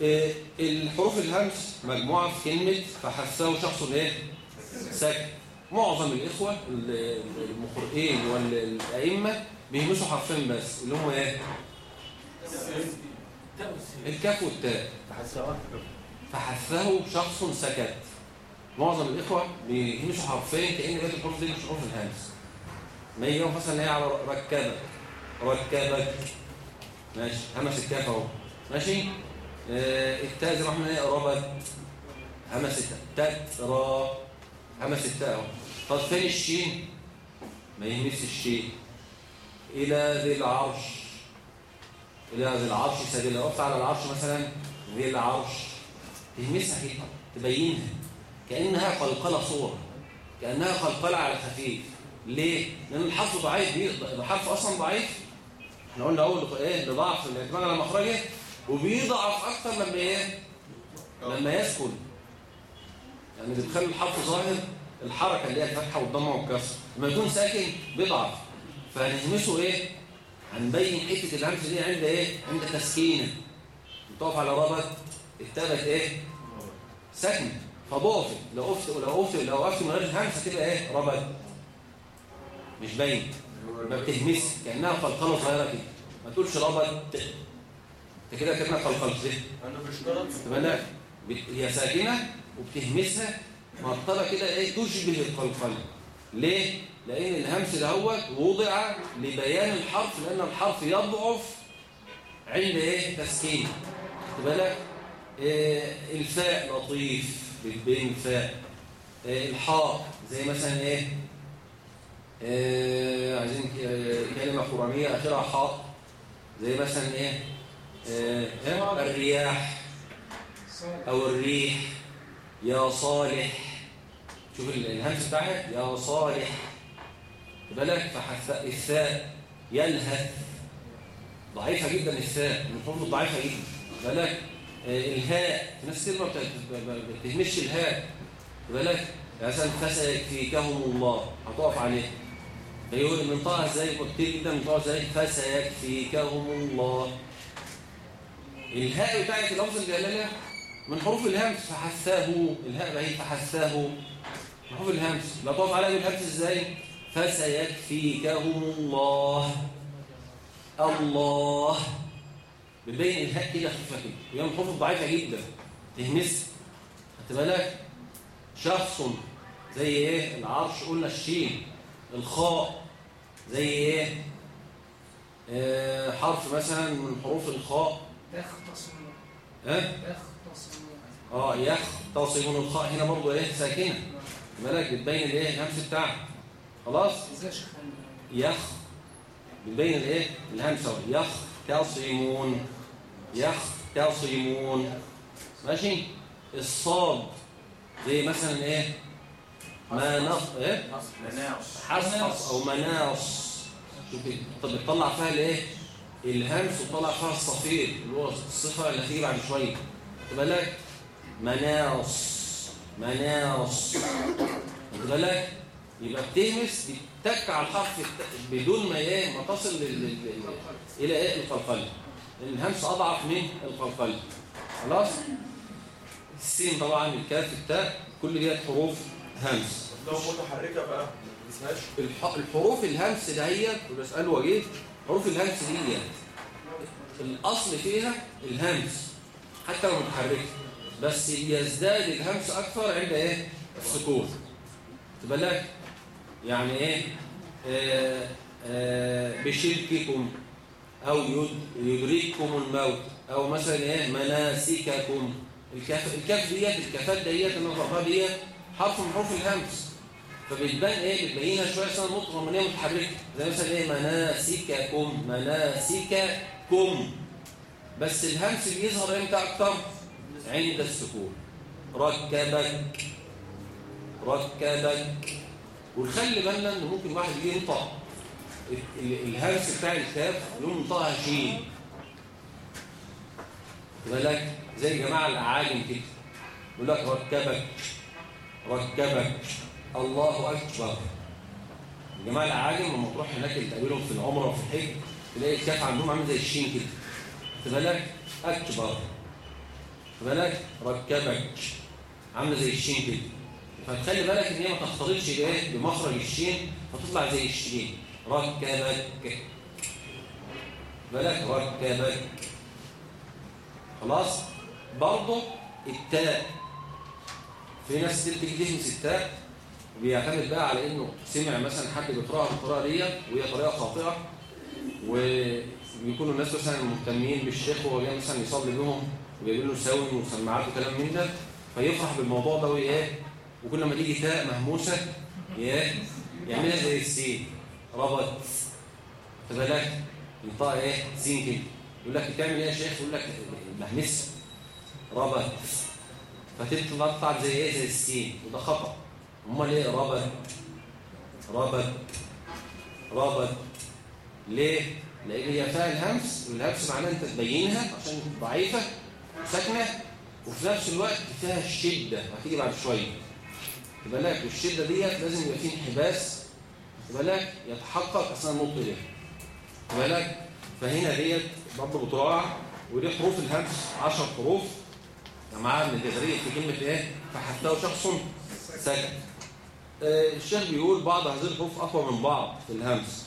إيه الحروف الهمس مجموعة في كلمة فحسه شخص إيه؟ ساكت. معظم الإخوة ال- المقرئين والأئمة بيهمسوا حرفين بس اللي هم إيه؟ الكاف والتاء. تحسها فحثه شخص سكت. معظم الإخوة بيهمسوا حرفين كأن بقية الحروف دي مش حروف الهمس ما يجي مثلا إيه على ركبك ركبك ماشي همس الكاف أهو. ماشي؟ آه التاء زي ما إحنا ربط همس التاء. ترى همس التاء أهو. طب فين الشين؟ ما يهمس الشين. إلى ذي العرش. إلى ذي العرش سبيل. وقفت على العرش مثلا. ذي العرش. تهمسها كده تبينها. كأنها قلقلة صوره كأنها قلقلة على خفيف. ليه؟ لأن الحرف ضعيف. الحرف أصلا ضعيف؟ إحنا قلنا أول إيه؟ لضعف الاعتماد على مخرجه. وبيضعف أكتر لما إيه؟ لما يسكن. يعني بتخلي الحرف ظاهر. الحركة اللي هي الفتحة والضمة والكسر. لما يكون ساكن بيضعف. فهنهمسه إيه؟ هنبين حتة الهمس دي عند إيه؟ عند تسكينة. بتقف على ربط التابت إيه؟ سكن فضعفت لو وقفت لو وقفت لو وقفت من غير الهمس هتبقى إيه؟ ربط مش باين. ما بتهمس. كأنها قلقلة صغيرة كده. ما تقولش ربط أنت كده كده قلقلت ليه أنا بالك بت- هي ساكنة وبتهمسها مرتبه كده إيه؟ تشبه القلقلة. ليه؟ لأن الهمس دهوت وضع لبيان الحرف لأن الحرف يضعف عند إيه؟ تسكين. خد بالك؟ الفاء لطيف بين الفاء إيه الحاء زي مثلا إيه؟ إيه عايزين ك- كلمة قرانيه اخرها حاء. زي مثلا إيه؟ إيه إيه؟ الرياح أو الريح. يا صالح. شوف ال- الهمس بتاعها. يا صالح. بالك؟ الثاء يلهث. ضعيفة جدا الثاء من الحروف الضعيفة جدا. بالك؟ آه، الهاء في ناس كتير ما بتهمش الهاء. بالك مثلا فسيكفيكهم الله هتقف عليه. فيقول المنطقة إزاي كتير جدا منطقة إزاي فسيكفيكهم الله الهاء بتاعت لفظ الجلالة من حروف الهمس فحثاه الهاء بهي فحثاه من حروف الهمس. لا تقف عليها بالهمس إزاي؟ فسيكفيكهم الله الله. بتبين الهاء كده خفيفه كده. وهي من الحروف الضعيفة جدا. تهمس. خدت بالك؟ شخص زي إيه؟ العرش قلنا الشين. الخاء زي إيه؟ آه حرف مثلا من حروف الخاء. تختصمون ها؟ تختصمون آه يختصمون الخاء. هنا برضه إيه؟ ساكنة. بالك؟ بتبين الإيه؟ الهمس بتاعها. خلاص؟ إزاي يخ. بتبين الإيه؟ الهمسة. يختصمون. يختصمون. ماشي؟ الصاد زي مثلا إيه؟ ما نص إيه حصحص أو مناص شوف؟ طب بتطلع فيها الإيه؟ الهمس وتطلع فيها الصفير. اللي هو الصفه اللي هتيجي بعد شوية. خد بالك؟ مناص مناص خد بالك؟ يبقى بتهمس بتتك على الحرف بدون ما إيه؟ ما تصل إلى إيه؟ القلقله الهمس أضعف من القلقله خلاص؟ السين طبعا الكاف التاء كل دي حروف همس. لو متحركة بقى الح- الحروف الهمس دهيت وبسأل وجيه حروف الهمس دي الأصل فيها الهمس حتى لو متحركة. بس يزداد الهمس أكثر عند إيه؟ السكون. تبالك يعني إيه؟ آه آه بشرككم. أو يد- يدرككم الموت أو مثلا إيه؟ مناسككم. الكاف الكاف ديت الكافات ديت أنا ديت حرف من حروف الهمس. فبتبان إيه بتبينها شوية رغم ان هي متحركه زي مثلا إيه مناسككم مناسككم. بس الهمس بيظهر إمتى أكتر؟ عند السكون. ركبك ركبك. وخلي بالنا إن ممكن واحد ينطق. ال- ال- الهمس بتاع الكاف يقوم ينطقها شين. بالك زي الجماعه الاعاجم كده. يقول لك ركبك ركبك. الله أكبر. الجماعة الأعاجم لما تروح هناك تقابلهم في العمرة وفي الحج تلاقي الكاف عندهم عامل زي الشين كده. بالك أكبر. بالك ركبك عاملة زي الشين كده. فتخلي بالك إن هي ما تختلطش بإيه بمخرج الشين فتطلع زي الشين. ركبك بالك ركبك خلاص؟ برضه التاء. في ناس تيجي تهمس التاء وبيعتمد بقى على إنه سمع مثلا حد بيقراها بالطريقة ديت وهي طريقة خاطئة وبيكونوا الناس مثلا مهتمين بالشيخ وهو جاي مثلا يصلي بهم وجايبين له ساون وسماعات وكلام من ده فيفرح بالموضوع ده وإيه؟ وكل ما تيجي تاء مهموسة إيه؟ يعملها زي السين. ربط خد بالك ينطق إيه؟ سين كده. يقول لك بتعمل إيه يا شيخ؟ يقول لك مهمس ربط فتطلع تطلع زي إيه؟ زي السين. وده خطأ. أمال إيه؟ ربط ربط ربط ليه؟ لأن هي فيها الهمس والهمس معناه أنت تبينها عشان ضعيفة وساكنه وفي نفس الوقت فيها الشده هتيجي بعد شوية. بالك والشده ديت لازم يبقى فيه انحباس بالك يتحقق أثناء النطق خد بالك فهنا ديت برضه بتراعى ودي حروف الهمس 10 حروف. جماعة من في كلمة إيه؟ فحتى شخص سكت آه، الشيخ بيقول بعض هذه الحروف أقوى من بعض في الهمس.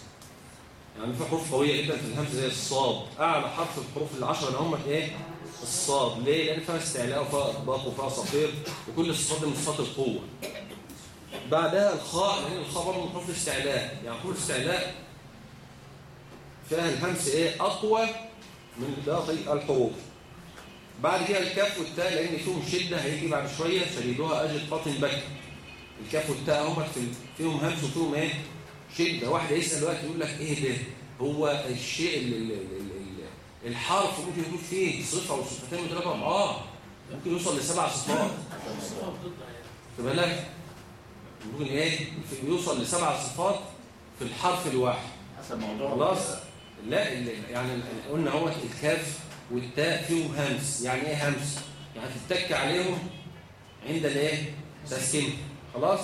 يعني في حروف قوية جدا في الهمز زي الصاد. أعلى حرف في الحروف العشرة اللي هم إيه؟ الصاد. ليه؟ لأن فيها استعلاء وفيها اطباق وفيها صفير وكل الصفات دي من صفات القوة. بعدها الخاء لأن الخاء برضه من حروف الاستعلاء يعني حروف الاستعلاء فيها الهمس إيه؟ أقوى من باقي الحروف. بعد كده الكاف والتاء لأن فيهم شدة هيجي بعد شوية شديدها أجل قاطن بك الكاف والتاء هم في فيهم همس وفيهم إيه؟ شدة. واحد يسال دلوقتي يقول لك إيه ده؟ هو الشيء ال- ال- ال- ال- الحرف ممكن يكون فيه صفة وصفتين وثلاثه آه ممكن يوصل لسبع صفات. خد بالك ممكن إيه؟ بيوصل لسبع صفات في الحرف الواحد. حسب موضوع خلاص؟ لا يعني قلنا هو الكاف والتاء فيهم همس. يعني إيه همس؟ يعني تتك عليهم عند الإيه؟ تسكين. خلاص؟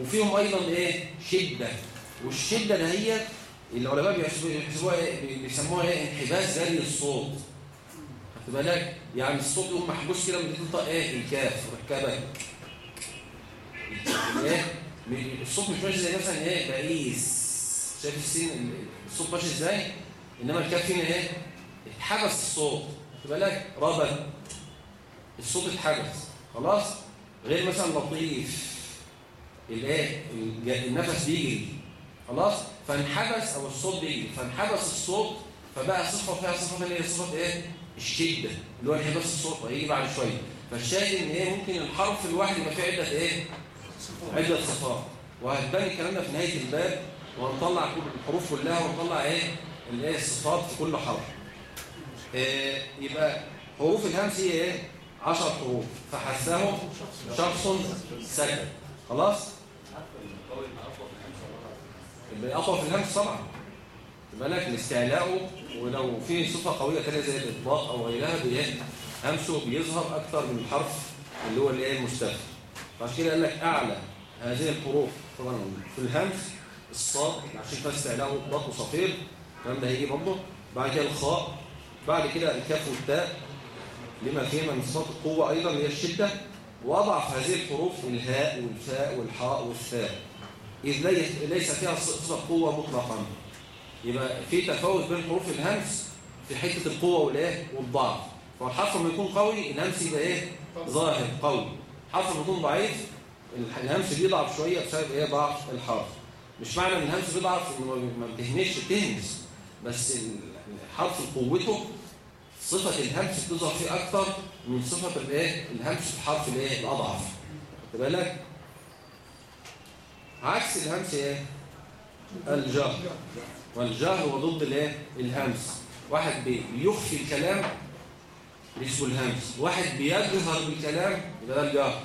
وفيهم أيضا إيه؟ شدة. والشدة دهيت العلماء بيحسبوا- بيحسبوها إيه؟ بي- بيسموها إيه؟ انحباس جري الصوت. خدت بالك؟ يعني الصوت يقوم محبوس كده من تنطق إيه؟ الكاف. ركبك الصوت مش ماشي زي مثلا إيه باريس شايف السين ال- الصوت ماشي إزاي انما الكاف هنا إيه اتحبس الصوت خد بالك ربط الصوت اتحبس خلاص غير مثلا لطيف الايه النفس بيجري خلاص فانحبس أو الصوت بيجري فانحبس الصوت فبقى صفه فيها صفه اللي هي صفه إيه الشده اللي هو انحباس الصوت وهيجي بعد شوية فالشاهد ان إيه ممكن الحرف الواحد يبقى فيه عده إيه عدة صفات وهتبان الكلام ده في نهاية الباب وهنطلع الحروف كلها ونطلع إيه؟ الايه الصفات في كل حرف. إيه يبقى حروف الهمس هي إيه؟ 10 حروف. فحسهم شخص سكت خلاص؟ يبقى أقوى في الهمس طبعا. يبقى لك الاستعلاء ولو في صفة قوية ثانية زي الإطباق أو غيرها همسه بيظهر أكثر من الحرف اللي هو الإيه؟ المستفهم فعشان كده قال لك اعلى هذه الحروف طبعا في الهمس الصاد عشان فيها استعلاء واطباق وصفير الكلام ده هيجي برضه بعد كده الخاء بعد كده الكاف والتاء لما فيهما من صفات القوه أيضا هي الشده واضعف هذه الحروف الهاء والفاء والحاء والثاء لي- ليس فيها صفة قوة مطلقا يبقى في تفاوت بين حروف الهمس في حتة القوة والإيه والضعف فالحرف لما يكون قوي الهمس يبقى إيه ظاهر قوي لما يكون ضعيف الهمس بيضعف شوية بسبب إيه؟ ضعف الحرف. مش معنى إن الهمس بيضعف إنه ما- بتهمش تهمس بس ال- الحرف قوته صفة الهمس بتظهر فيه أكتر من صفة الإيه؟ الهمس في الحرف الإيه؟ الأضعف. خد بالك؟ عكس الهمس إيه؟ الجهر. والجهر هو ضد الإيه؟ الهمس. واحد بي- بيخفي الكلام اسمه الهمس. واحد بيجهر بالكلام ده الجهر.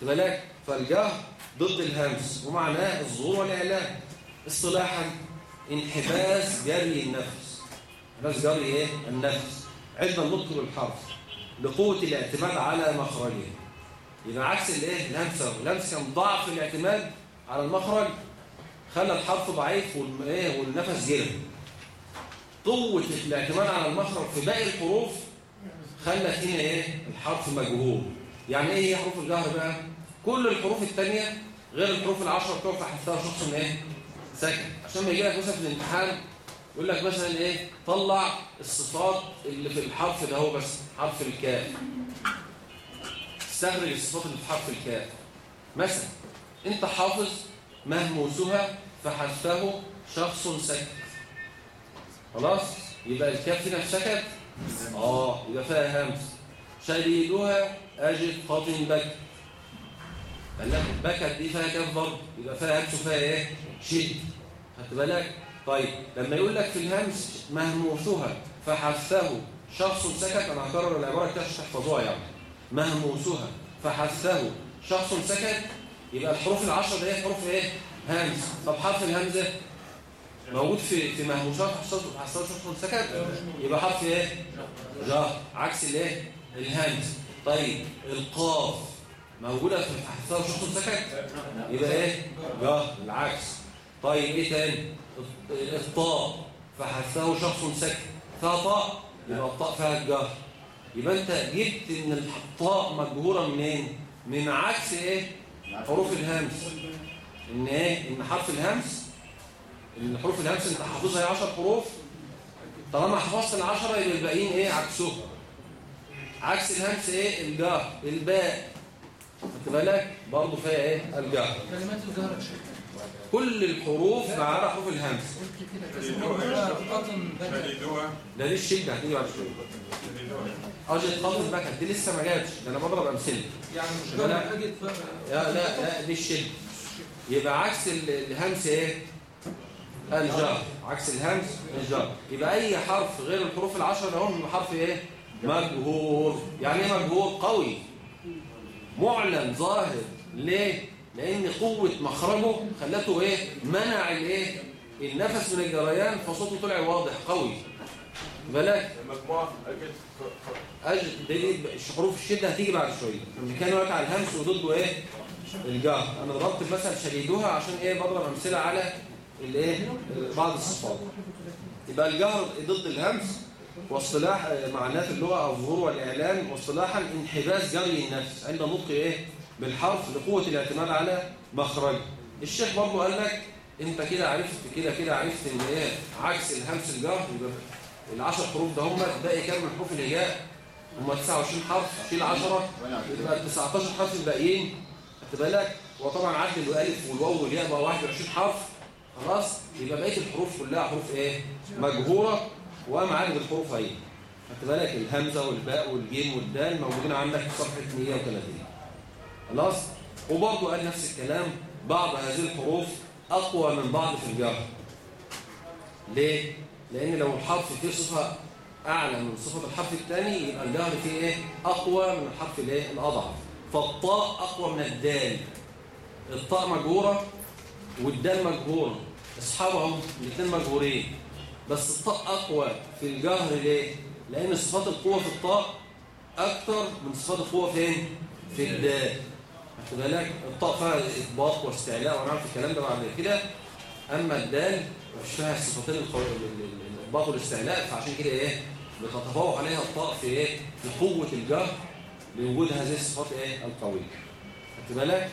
خد بالك فالجهر ضد الهمس ومعناه الظهور والإعلان. اصطلاحا انحباس جري النفس. انحباس جري إيه؟ النفس. عند النطق بالحرف لقوة الاعتماد على مخرجه. يبقى عكس الإيه؟ الهمسة. الهمس كان ضعف الاعتماد على المخرج. خلى الحرف ضعيف إيه؟ والنفس جري. قوة الاعتماد على المخرج في باقي الحروف خلت هنا إيه؟ الحرف مجهول. يعني إيه هي حروف الجهر بقى؟ كل الحروف الثانية غير الحروف العشرة بتوع حسها شخص إيه؟ ساكن. عشان ما يجي لك مثلا في الامتحان يقول لك مثلا إيه؟ طلع الصفات اللي في الحرف ده هو بس حرف الكاف. استخرج الصفات اللي في حرف الكاف. مثلا أنت حافظ مهموسها فحذفه شخص سكت خلاص؟ يبقى الكاف هنا سكت؟ آه يبقى فيها همس. شديدها أجد قاطن بك قال لك بكت دي فيها كاف برضه يبقى فيها همس وفيها إيه؟ شد. خدت بالك؟ طيب لما يقول لك في الهمس مهموسها فحثه شخص سكت أنا هكرر العبارة عشان تحفظوها يعني. مهموسها فحثه شخص سكت يبقى الحروف العشرة دي حروف إيه؟ همس. طب حرف الهمزه موجود في في حصلت حصلت شخص سكت يبقى حرف إيه؟ جهر عكس الإيه؟ الهمز طيب القاف موجودة في حصلت شخص سكت يبقى إيه؟ جهر العكس. طيب إيه تاني؟ الطاء فحثه شخص سكت فيها طاء؟ يبقى الطاء فيها الجهر. يبقى أنت جبت إن الطاء مجهورة منين؟ من عكس إيه؟ حروف الهمس. إن إيه؟ إن حرف الهمس إن حروف الهمس أنت حافظها هي 10 حروف. طالما حفظت العشرة يبقى الباقيين إيه؟ عكسهم. عكس الهمس إيه؟ الجهر الباء. خدت بالك؟ برضه فيها إيه؟ الجهر كلمات شيخ. كل الحروف ما عدا حروف الهمس قطن ده دي الشده هتيجي بعد شوية أجي خالص بقى. دي لسه ما جاتش. ده أنا بضرب امثلة. يعني مش لا، لا. لا لا لا دي الشده يبقى عكس ال- الهمس إيه؟ الجر عكس الهمس الجر يبقى أي حرف غير الحروف العشرة هم حرف إيه؟ مجهور يعني إيه مجهور قوي. معلن ظاهر. ليه؟ لأن قوة مخرجه خلته إيه؟ منع الإيه؟ النفس من الجريان فصوته طلع واضح قوي. بالك أجل دي دي حروف الشدة هتيجي بعد شوية. اللي كان واقع على الهمس وضده إيه؟ الجهر. أنا ضربت مثلا شديدوها عشان إيه؟ بضرب أمثلة على الإيه؟ بعض الصفات. يبقى الجهر ضد الهمس واصطلاح معناه في اللغة الظهور والإعلان واصطلاحا انحباس جري النفس عند نطق إيه؟ بالحرف لقوة الاعتماد على مخرجه الشيخ برضه قال لك أنت كده عرفت كده كده عرفت إن إيه؟ عكس الهمس يبقى العشر حروف ده هم باقي كام من حروف الهجاء هم 29 حرف شيل 10 يبقى 19 حرف الباقيين. خدت بالك؟ وطبعا عدل الالف والواو والياء بقى 21 حرف. خلاص؟ يبقى بقية الحروف كلها حروف إيه؟ مجهورة. ومعارض الحروف اهي خدت بالك؟ الهمزة والباء والجيم والدال موجودين عندك في صفحة 130 خلاص؟ وبرضه قال نفس الكلام بعض هذه الحروف أقوى من بعض في الجهر ليه؟ لأن لو الحرف فيه صفة أعلى من صفة الحرف الثاني يبقى الجهر فيه إيه؟ أقوى من الحرف الإيه؟ الأضعف. فالطاء أقوى من الدال. الطاء مجهوره والدال مجهوره اصحابهم الاثنين مجهورين بس الطاء أقوى في الجهر ليه؟ لأن صفات القوة في الطاء أكتر من صفات القوة فين؟ في الدال. خد بالك؟ الطاء فيها اطباق واستعلاء ونعرف الكلام ده بعد كده. أما الدال مش فيها الصفتين القوية الاطباق والاستعلاء فعشان كده إيه؟ بتتفوق عليها الطاء في إيه؟ في قوة الجهر لوجود هذه الصفات إيه؟ القوية. خدت بالك؟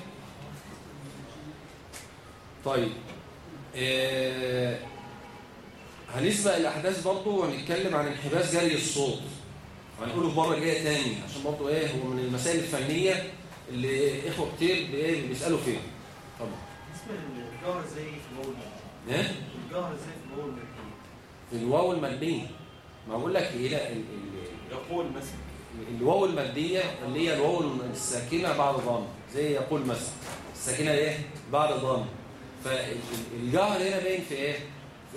طيب. آه هنسبق الأحداث برضه وهنتكلم عن انحباس جري الصوت. هنقوله المره الجايه تاني عشان برضه إيه هو من المسائل الفنية اللي إخوة كتير بي- بيسألوا فيها. طبعا اسم الجار إزاي في الواو المبنية؟ إيه؟ الجار إزاي في الواو المبنية؟ في الواو ما بقول لك إيه لا ال- ال- يقول مثلا. الواو الماديه اللي هي الواو الساكنة بعد ضم زي يقول مثلا. الساكنة إيه؟ بعد ضم. فالجهر هنا باين في إيه؟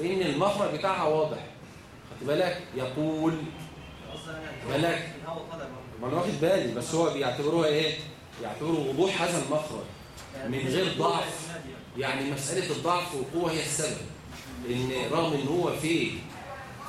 ان المخرج بتاعها واضح. خدت بالك؟ يقول. برضه. ما أنا واخد بالي بس هو بيعتبروها إيه؟ يعتبروا وضوح هذا المخرج من غير ضعف. يعني. مسألة الضعف والقوه هي السبب. إن رغم إن هو في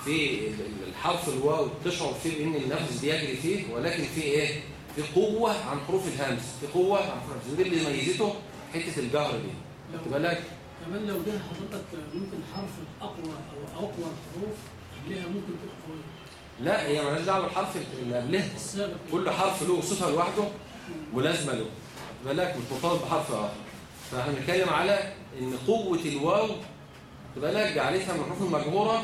في الحرف الواو تشعر فيه بان النفس بيجري فيه ولكن في إيه؟ في قوة عن حروف الهمس في قوة عن حروف الهمس ودي اللي ميزته حتة الجهر دي. خدت بالك؟ كمان لو جه حضرتك ممكن حرف اقوى أو أقوى الحروف قبلها ممكن تبقى قويه لا هي مالهاش دعوة بالحرف اللي قبلها كل حرف له صفة لوحده ملازمه له. بالك مش مرتبط بحرف اخر فاحنا بنتكلم على إن قوة الواو بالك جعلتها من الحروف المجهوره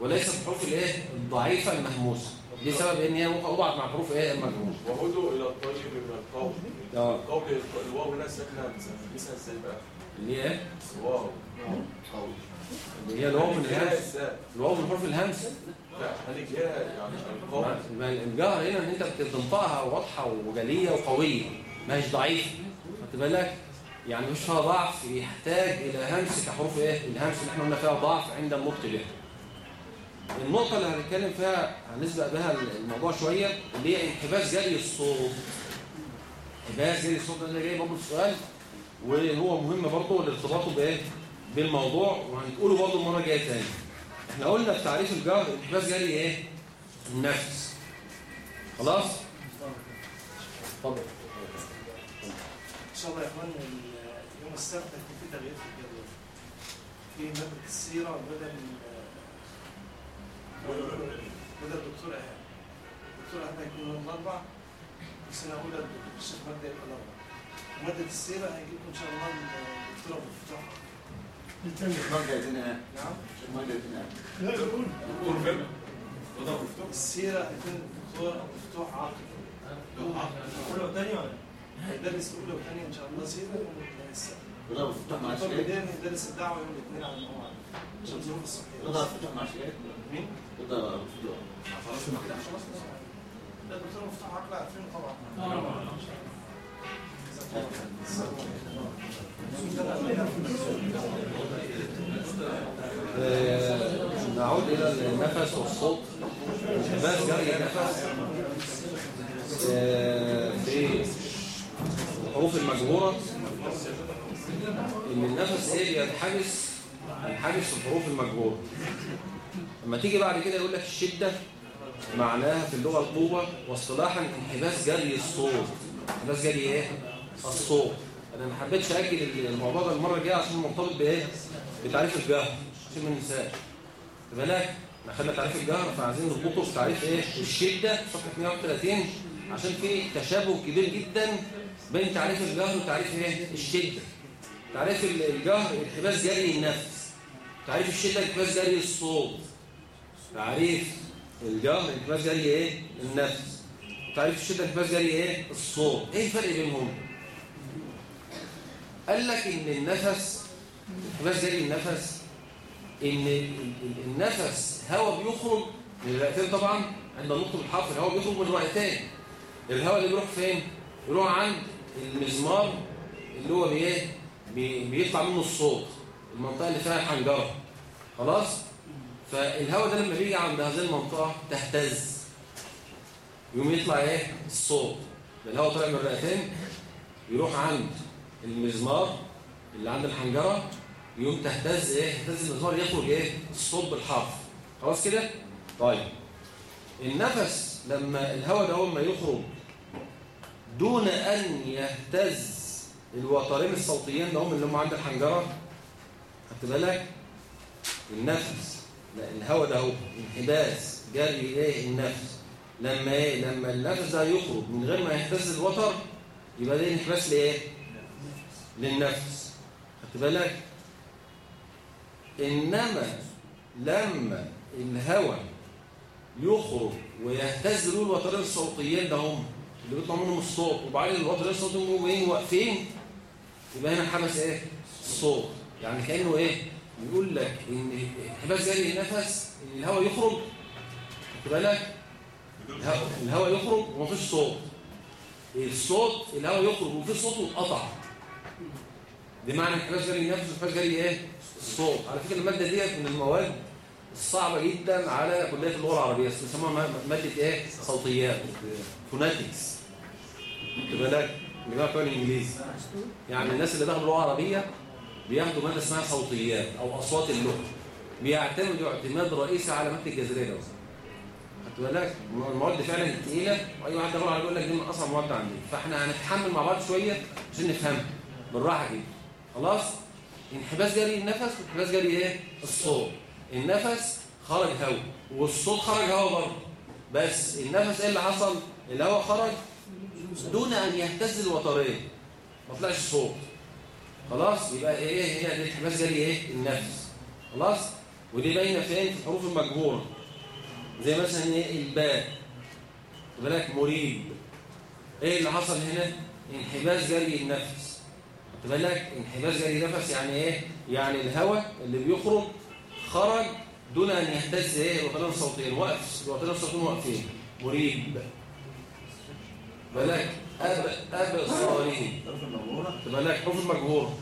وليست الحروف الإيه؟ الضعيفة المهموسة. دي سبب إن هي ممكن مع الحروف إيه؟ المجهوره وهدوا إلى الطيب من القول. آه. القول الواو هنا ساكنة مثلا إزاي بقى؟ اللي هي إيه؟ واو. اللي هي الواو من الهمس؟ الواو من حروف الهمس. لا خليك يعني. الجهر هنا إن أنت بتنطقها واضحة وجلية وقوية. ما هيش ضعيفه خدت بالك؟ يعني مش فيها ضعف يحتاج إلى همس كحروف إيه؟ الهمس اللي إحنا قلنا فيها ضعف عند النطق بها النقطة اللي هنتكلم فيها هنسبق بها الموضوع شوية اللي هي انحباس جري الصوت. انحباس جري الصوت ده جاي برضه السؤال وهو مهم برضه لارتباطه بإيه؟ بالموضوع وهنقوله برضه المرة الجاية تاني. إحنا قلنا في تعريف الجهر انحباس جري إيه؟ النفس. خلاص؟ اتفضل. إن شاء الله يا إخوان يوم السبت هيكون في تغيير في الجدول. في ماده السيرة بدل بدل الدكتور ايهاب الدكتور ايهاب هيكون يوم الأربع والسنة الاولى الشيخ مجدي هيبقى الاربع وماده السيرة هيجي لكم إن شاء الله الدكتور هنا نعم. مرجع هنا دكتور مفتوح السيرة هيكون دكتور مفتوح عاقل. أولى وثانية ولا؟ هيدرس أولى وثانية إن شاء الله. سيرة يوم الاثنين رضا مفتوح مع الدكتور الشيخ بدين يدرس الدعوة يوم الاثنين على الموعد. عشان ظروف الصحية رضا مفتوح مع الشيخ مين؟ رضا مفتوح خلاص لا خلاص لا الدكتور مفتوح عقل عارفينه طبعا؟ آه، نعود إلى النفس والصوت انحباس جري النفس آه، في الحروف المجهورة إن النفس إيه بينحبس ينحبس في الحروف المجهورة لما تيجي بعد كده يقول لك الشدة معناها في اللغة القوة واصطلاحا انحباس جري الصوت انحباس جري إيه؟ الصوت. أنا ما حبيتش أجل الموضوع ده المرة الجاية عشان مرتبط بإيه؟ بتعريف الجهر. عشان ما ننساش. بالك إحنا خدنا تعريف الجهر فعايزين نربطه في تعريف إيه؟ الشدة. صفحة 130 عشان في تشابه كبير جدا بين تعريف الجهر وتعريف إيه؟ الشدة. تعريف ال- الجهر التباس جري النفس. تعريف الشدة التباس جري الصوت. تعريف الجهر التباس جري إيه؟ النفس. تعريف الشدة التباس جري إيه؟ الصوت. إيه الفرق بينهم؟ قال لك إن النفس التباس جري النفس. إن ال- ال- النفس هواء بيخرج من الرئتين طبعا. عند النطق بالحرف الهواء بيخرج من الرئتين الهواء اللي بيروح فين؟ يروح عند المزمار اللي هو بايه بي- بيطلع منه الصوت. المنطقة اللي فيها الحنجره خلاص؟ فالهواء ده لما بيجي عند هذه المنطقة تهتز. يقوم يطلع إيه؟ الصوت. ده الهواء طالع من الرئتين يروح عند المزمار اللي عند الحنجرة يقوم تهتز إيه تهتز المزمار يخرج إيه الصوت بالحرف. خلاص كده؟ طيب. النفس لما الهواء ده ما يخرج دون أن يهتز الوترين الصوتيين ده هم اللي هم عند الحنجرة خدت بالك؟ النفس لا الهواء ده هو انحباس جري إيه النفس. لما إيه؟ لما النفس ده يخرج من غير ما يهتز الوتر يبقى ده انحباس لإيه؟ للنفس. خدت بالك؟ إنما لما الهواء يخرج ويهتز له الوترين الصوتيين ده هم اللي بيطلع منهم الصوت وبعدين الوترين الصوتيين يقوموا واقفين. يبقى هنا حبس إيه؟ الصوت. يعني كأنه إيه؟ بيقول لك إن انحباس جري النفس إن الهواء يخرج. خد بالك؟ الهواء- يخرج ومفيش صوت. الصوت الهواء يخرج وفي صوت واتقطع. دي معنى انحباس جري النفس وانحباس جري إيه؟ الصوت. على فكرة المادة ديت من المواد الصعبة جدا على كلية اللغة العربية بيسموها ما- مادة إيه؟ صوتيات phonetics خد بالك؟ اللي بتوع الإنجليزي. يعني الناس اللي دخلوا لغة عربية بياخدوا مادة اسمها صوتيات أو أصوات اللغة. بيعتمدوا اعتماد رئيسي على مادة الجذريه ده. خدت بالك؟ المواد فعلا تقيلة وأي واحد يروح يقول لك دي من أصعب مواد عندي. فإحنا هنتحمل مع بعض شوية عشان نفهمها. بالراحة كده. خلاص؟ انحباس جري النفس وانحباس جري إيه؟ الصوت. النفس خرج هواء والصوت خرج هواء برضه. بس النفس إيه اللي حصل؟ الهواء خرج دون أن يهتز الوترين. ما طلعش صوت. خلاص؟ يبقى إيه هنا دي انحباس جري إيه؟ النفس. خلاص؟ ودي باينة فين؟ في الحروف المجهوره زي مثلا إيه؟ الباء. بالك؟ مريب. إيه اللي حصل هنا؟ انحباس جري النفس. خد بالك انحباس جري النفس يعني إيه؟ يعني الهواء اللي بيخرج خرج دون أن يهتز إيه؟ الوترين الصوتيين. واقف الوترين الصوتيين واقفين. مريب. بالك اب أب صارين خد بالك حروف المجهوره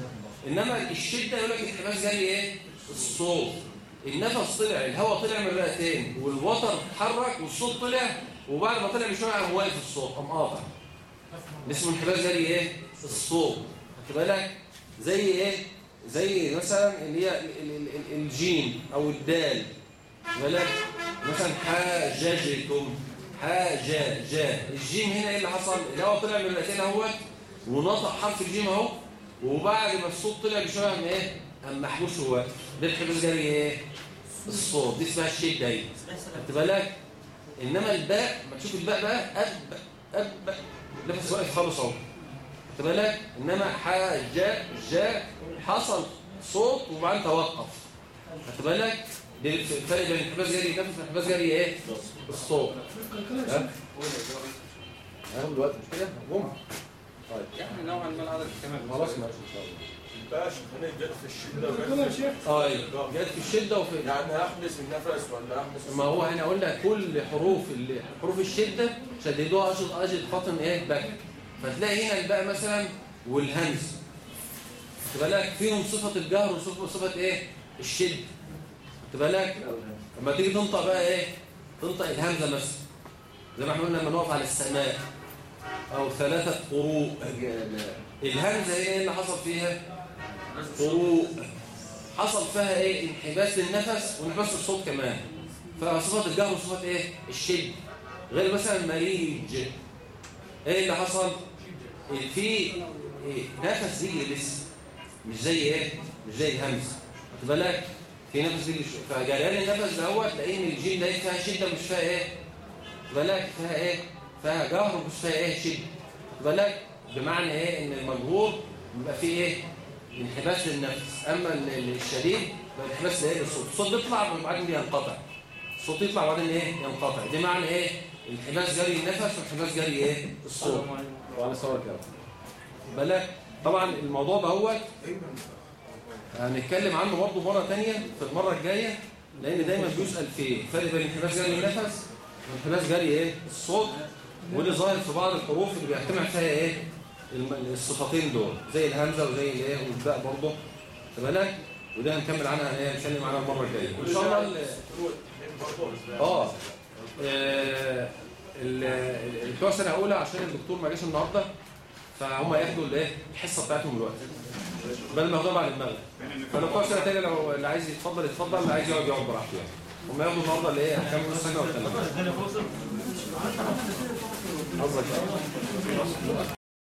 إنما الشدة يقول لك انحباس جري إيه؟ الصوت. النفس طلع الهواء طلع من الرئتين. والوتر اتحرك والصوت طلع وبعد ما طلع بشوية قام واقف الصوت. قام قاطع. اسمه انحباس جري إيه؟ الصوت. خد بالك؟ زي إيه؟ زي مثلا اللي هي ال- ال- ال- الجيم أو الدال. خد بالك؟ مثلا حاججتم حاجا جا الجيم هنا إيه اللي حصل؟ الهواء طلع من الرئتين أهوت ونطق حرف الجيم أهو وبعد ما الصوت طلع بشوية قام إيه؟ قام محبوس هو. ده الحبس جري إيه؟ الصوت. دي اسمها الشده دي خدت بالك؟ إنما الباء ما تشوف الباء بقى اب اب نفس واقف خالص أهو. خدت بالك؟ إنما حاجة جاء حصل صوت وبعدين توقف. خدت بالك؟ دي الفرق بين انحباس جري النفس وانحباس جري إيه؟ الصوت. ها؟ هاخد الوقت مش كده؟ قوم طيب. يعني نوعا ما العدد كمان خلاص ماشي إن شاء الله. الباش هنا جت في الشدة طيب. جت في الشدة وفي يعني أحبس النفس ولا أحبس ما هو هنا قلنا كل حروف اللي حروف الشدة شددوها أجد أجد فاطن إيه؟ بك فتلاقي هنا الباء مثلا والهمز خد بالك؟ فيهم صفة الجهر صفه إيه؟ الشد. خد بالك؟ لما تيجي تنطق بقى إيه؟ تنطق الهمزة مثلا زي ما إحنا قلنا لما نقف على السماء. أو ثلاثة قروء الهمزة إيه اللي حصل فيها؟ قروء حصل فيها إيه؟ انحباس للنفس وانحباس الصوت كمان. فصفات الجهر وصفات إيه؟ الشد. غير مثلا مريج. إيه اللي حصل؟ في إيه؟ نفس بيجي لسه مش زي إيه؟ مش زي الهمز خد بالك؟ في نفس شو- فجريان النفس دوت تلاقيه ان الجيم ده فيها شدة مش فيها إيه؟ خد بالك؟ فيها إيه؟ فيها جهر مش فيها إيه؟ شدة. خد بالك؟ بمعنى إيه؟ إن المجهور بيبقى فيه إيه؟ انحباس للنفس. أما ال- ال- الشديد انحباس لإيه؟ للصوت. الصوت بيطلع وبعدين ينقطع الصوت يطلع وبعدين إيه؟ ينقطع. دي معنى إيه؟ انحباس جري النفس وانحباس جري إيه؟ الصوت. صورك يا رب. بالك طبعا الموضوع دوت هنتكلم عنه برضه مرة ثانية في المرة الجاية لأن دايما بيسأل في فرق بين انحباس جري النفس وانحباس جري إيه؟ الصوت واللي ظاهر في بعض الحروف اللي بيجتمع فيها إيه؟ الصفتين دول. زي الهمزة وزي الايه والباء برضه. بالك وده هنكمل عنها إيه؟ هنتكلم عنها المرة الجاية. وان شاء الله ال- آه. آه، ال- بتوع سنه اولى عشان الدكتور ما جاش النهارده فهم ياخدوا الايه الحصة بتاعتهم دلوقتي. بدل ما ياخدوها بعد المغرب. فلو بتوع سنه لو اللي عايز يتفضل يتفضل اللي عايز يقعد يقعد براحته يعني. هم ياخدوا النهارده اللي هي نص سنة ولا